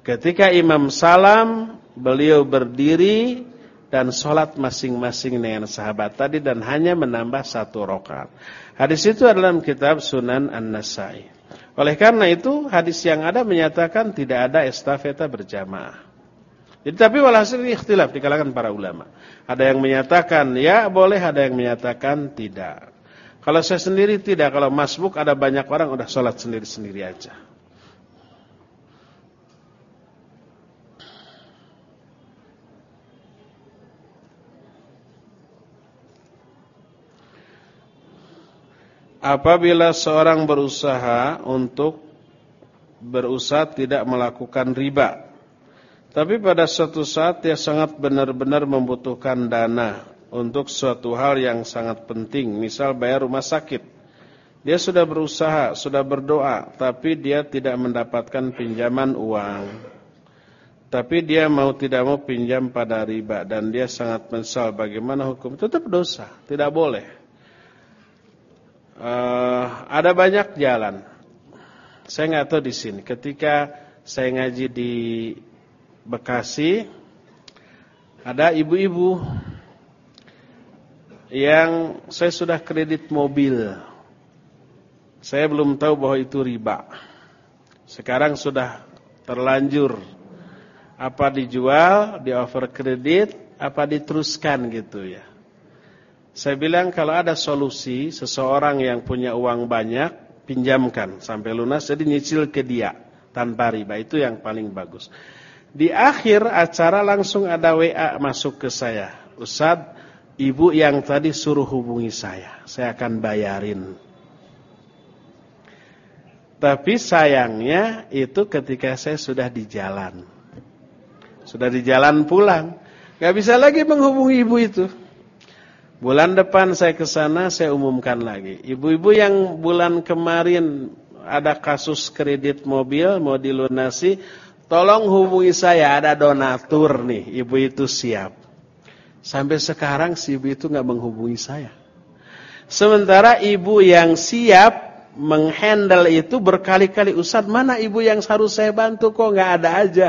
Ketika imam salam, beliau berdiri dan sholat masing-masing dengan sahabat tadi dan hanya menambah satu rokaat. Hadis itu adalah dalam kitab Sunan An-Nasai. Oleh karena itu hadis yang ada menyatakan tidak ada estafeta berjamaah. Jadi tapi walhasil ini ikhtilaf di kalangan para ulama. Ada yang menyatakan ya boleh, ada yang menyatakan tidak. Kalau saya sendiri tidak, kalau masbuk ada banyak orang udah sholat sendiri-sendiri aja. Apabila seorang berusaha untuk berusaha tidak melakukan riba. Tapi pada suatu saat dia sangat benar-benar membutuhkan dana untuk suatu hal yang sangat penting, misal bayar rumah sakit. Dia sudah berusaha, sudah berdoa, tapi dia tidak mendapatkan pinjaman uang. Tapi dia mau tidak mau pinjam pada riba dan dia sangat menyesal bagaimana hukum. Tetap dosa, tidak boleh uh, ada banyak jalan. Saya nggak tahu di sini. Ketika saya ngaji di Bekasi, ada ibu-ibu yang saya sudah kredit mobil. Saya belum tahu bahwa itu riba. Sekarang sudah terlanjur apa dijual, di offer kredit, apa diteruskan gitu ya. Saya bilang kalau ada solusi seseorang yang punya uang banyak pinjamkan sampai lunas jadi nyicil ke dia tanpa riba itu yang paling bagus. Di akhir acara langsung ada WA masuk ke saya. Ustaz, ibu yang tadi suruh hubungi saya. Saya akan bayarin. Tapi sayangnya itu ketika saya sudah di jalan. Sudah di jalan pulang. Gak bisa lagi menghubungi ibu itu. Bulan depan saya ke sana, saya umumkan lagi. Ibu-ibu yang bulan kemarin ada kasus kredit mobil mau dilunasi, tolong hubungi saya, ada donatur nih, ibu itu siap. Sampai sekarang si ibu itu nggak menghubungi saya. Sementara ibu yang siap menghandle itu berkali-kali Ustaz mana ibu yang harus saya bantu kok nggak ada aja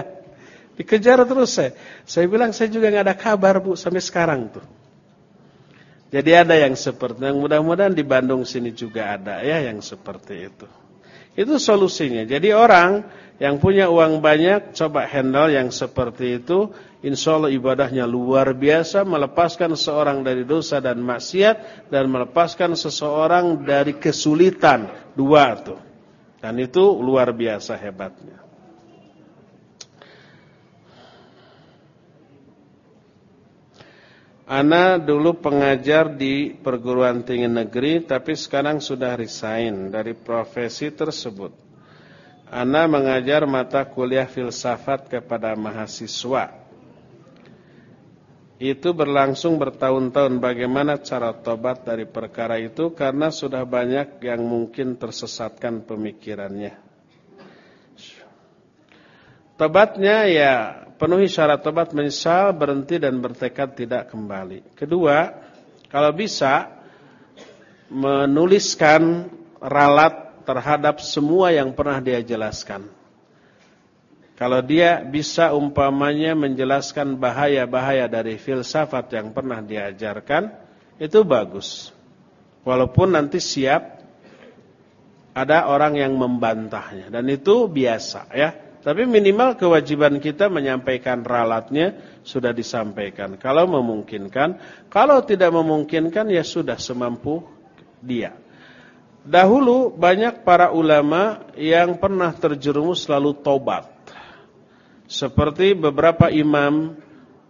dikejar terus saya saya bilang saya juga nggak ada kabar bu sampai sekarang tuh jadi ada yang seperti yang mudah-mudahan di Bandung sini juga ada ya yang seperti itu. Itu solusinya. Jadi orang yang punya uang banyak coba handle yang seperti itu. Insya Allah ibadahnya luar biasa melepaskan seorang dari dosa dan maksiat dan melepaskan seseorang dari kesulitan. Dua tuh. Dan itu luar biasa hebatnya Ana dulu pengajar di perguruan tinggi negeri tapi sekarang sudah resign dari profesi tersebut. Ana mengajar mata kuliah filsafat kepada mahasiswa itu berlangsung bertahun-tahun bagaimana cara tobat dari perkara itu karena sudah banyak yang mungkin tersesatkan pemikirannya. Tobatnya ya penuhi syarat tobat menyesal, berhenti dan bertekad tidak kembali. Kedua, kalau bisa menuliskan ralat terhadap semua yang pernah dia jelaskan. Kalau dia bisa umpamanya menjelaskan bahaya-bahaya dari filsafat yang pernah diajarkan, itu bagus. Walaupun nanti siap ada orang yang membantahnya dan itu biasa ya. Tapi minimal kewajiban kita menyampaikan ralatnya sudah disampaikan. Kalau memungkinkan, kalau tidak memungkinkan ya sudah semampu dia. Dahulu banyak para ulama yang pernah terjerumus lalu tobat. Seperti beberapa imam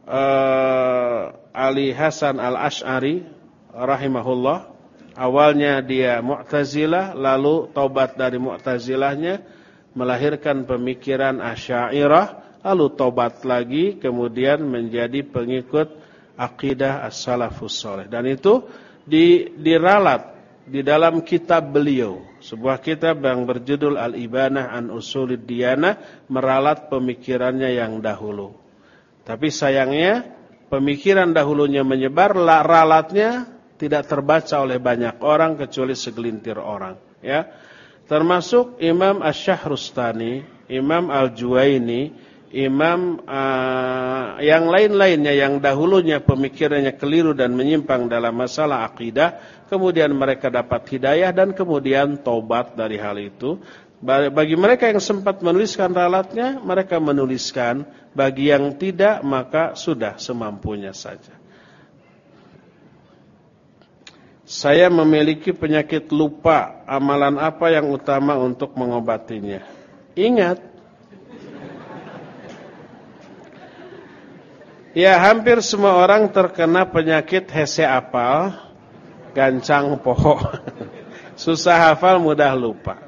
uh, Ali Hasan Al-Ash'ari rahimahullah, awalnya dia Mu'tazilah, lalu taubat dari Mu'tazilahnya melahirkan pemikiran Asy'ariyah, lalu taubat lagi kemudian menjadi pengikut akidah As-Salafus Saleh. Dan itu di, diralat di dalam kitab beliau sebuah kitab yang berjudul Al-Ibanah an Usulid Diyanah meralat pemikirannya yang dahulu. Tapi sayangnya pemikiran dahulunya menyebar, ralatnya tidak terbaca oleh banyak orang kecuali segelintir orang, ya. Termasuk Imam Asy-Syahrustani, Imam Al-Juwaini, Imam uh, yang lain-lainnya yang dahulunya pemikirannya keliru dan menyimpang dalam masalah akidah kemudian mereka dapat hidayah dan kemudian tobat dari hal itu. Bagi mereka yang sempat menuliskan ralatnya, mereka menuliskan. Bagi yang tidak, maka sudah semampunya saja. Saya memiliki penyakit lupa, amalan apa yang utama untuk mengobatinya? Ingat, ya hampir semua orang terkena penyakit hese apal, gancang pohon. Susah hafal, mudah lupa.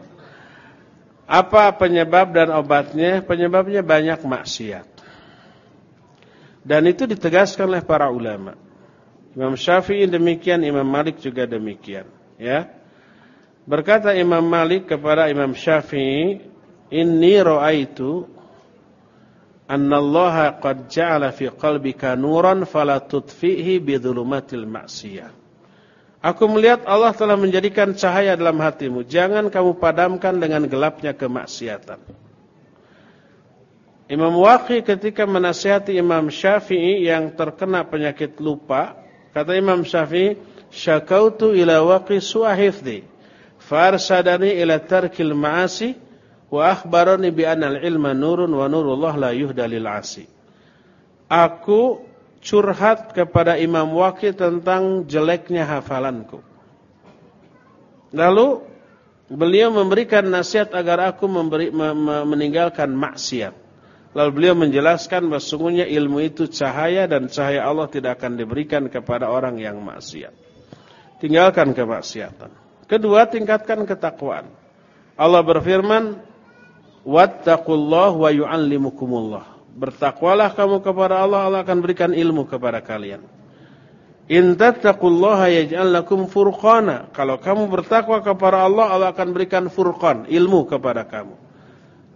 Apa penyebab dan obatnya? Penyebabnya banyak maksiat. Dan itu ditegaskan oleh para ulama. Imam Syafi'i demikian, Imam Malik juga demikian. Ya. Berkata Imam Malik kepada Imam Syafi'i, "Inni ra'aitu annallaha qad ja'ala fi qalbika nuran fala tudfihi bi dhulumatil ma'siyah." Aku melihat Allah telah menjadikan cahaya dalam hatimu. Jangan kamu padamkan dengan gelapnya kemaksiatan. Imam Waqi ketika menasihati Imam Syafi'i yang terkena penyakit lupa, kata Imam Syafi'i, "Syakautu ila waqi su'ahifdi, farsadani ila tarkil ma'asi, wa akhbarani bi anna al-ilma nurun wa nurullah la yuhda lil 'asi." Aku curhat kepada Imam Waqi tentang jeleknya hafalanku. Lalu beliau memberikan nasihat agar aku memberi, me, me, meninggalkan maksiat. Lalu beliau menjelaskan bahwa ilmu itu cahaya dan cahaya Allah tidak akan diberikan kepada orang yang maksiat. Tinggalkan kemaksiatan. Kedua, tingkatkan ketakwaan. Allah berfirman, "Wattaqullah wa yu'allimukumullah." Bertakwalah kamu kepada Allah, Allah akan berikan ilmu kepada kalian. In tattaqullaha yaj'al lakum furqana. Kalau kamu bertakwa kepada Allah, Allah akan berikan furqan, ilmu kepada kamu.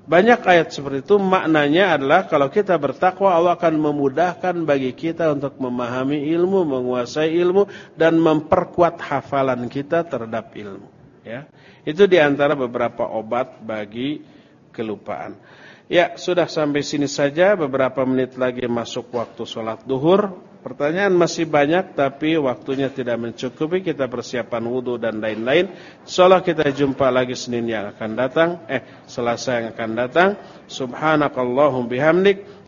Banyak ayat seperti itu maknanya adalah kalau kita bertakwa Allah akan memudahkan bagi kita untuk memahami ilmu, menguasai ilmu dan memperkuat hafalan kita terhadap ilmu, ya. Itu di antara beberapa obat bagi kelupaan. Ya, sudah sampai sini saja beberapa menit lagi masuk waktu sholat duhur. Pertanyaan masih banyak tapi waktunya tidak mencukupi kita persiapan wudhu dan lain-lain. Insyaallah kita jumpa lagi Senin yang akan datang, eh Selasa yang akan datang. Subhanakallahum bihamdik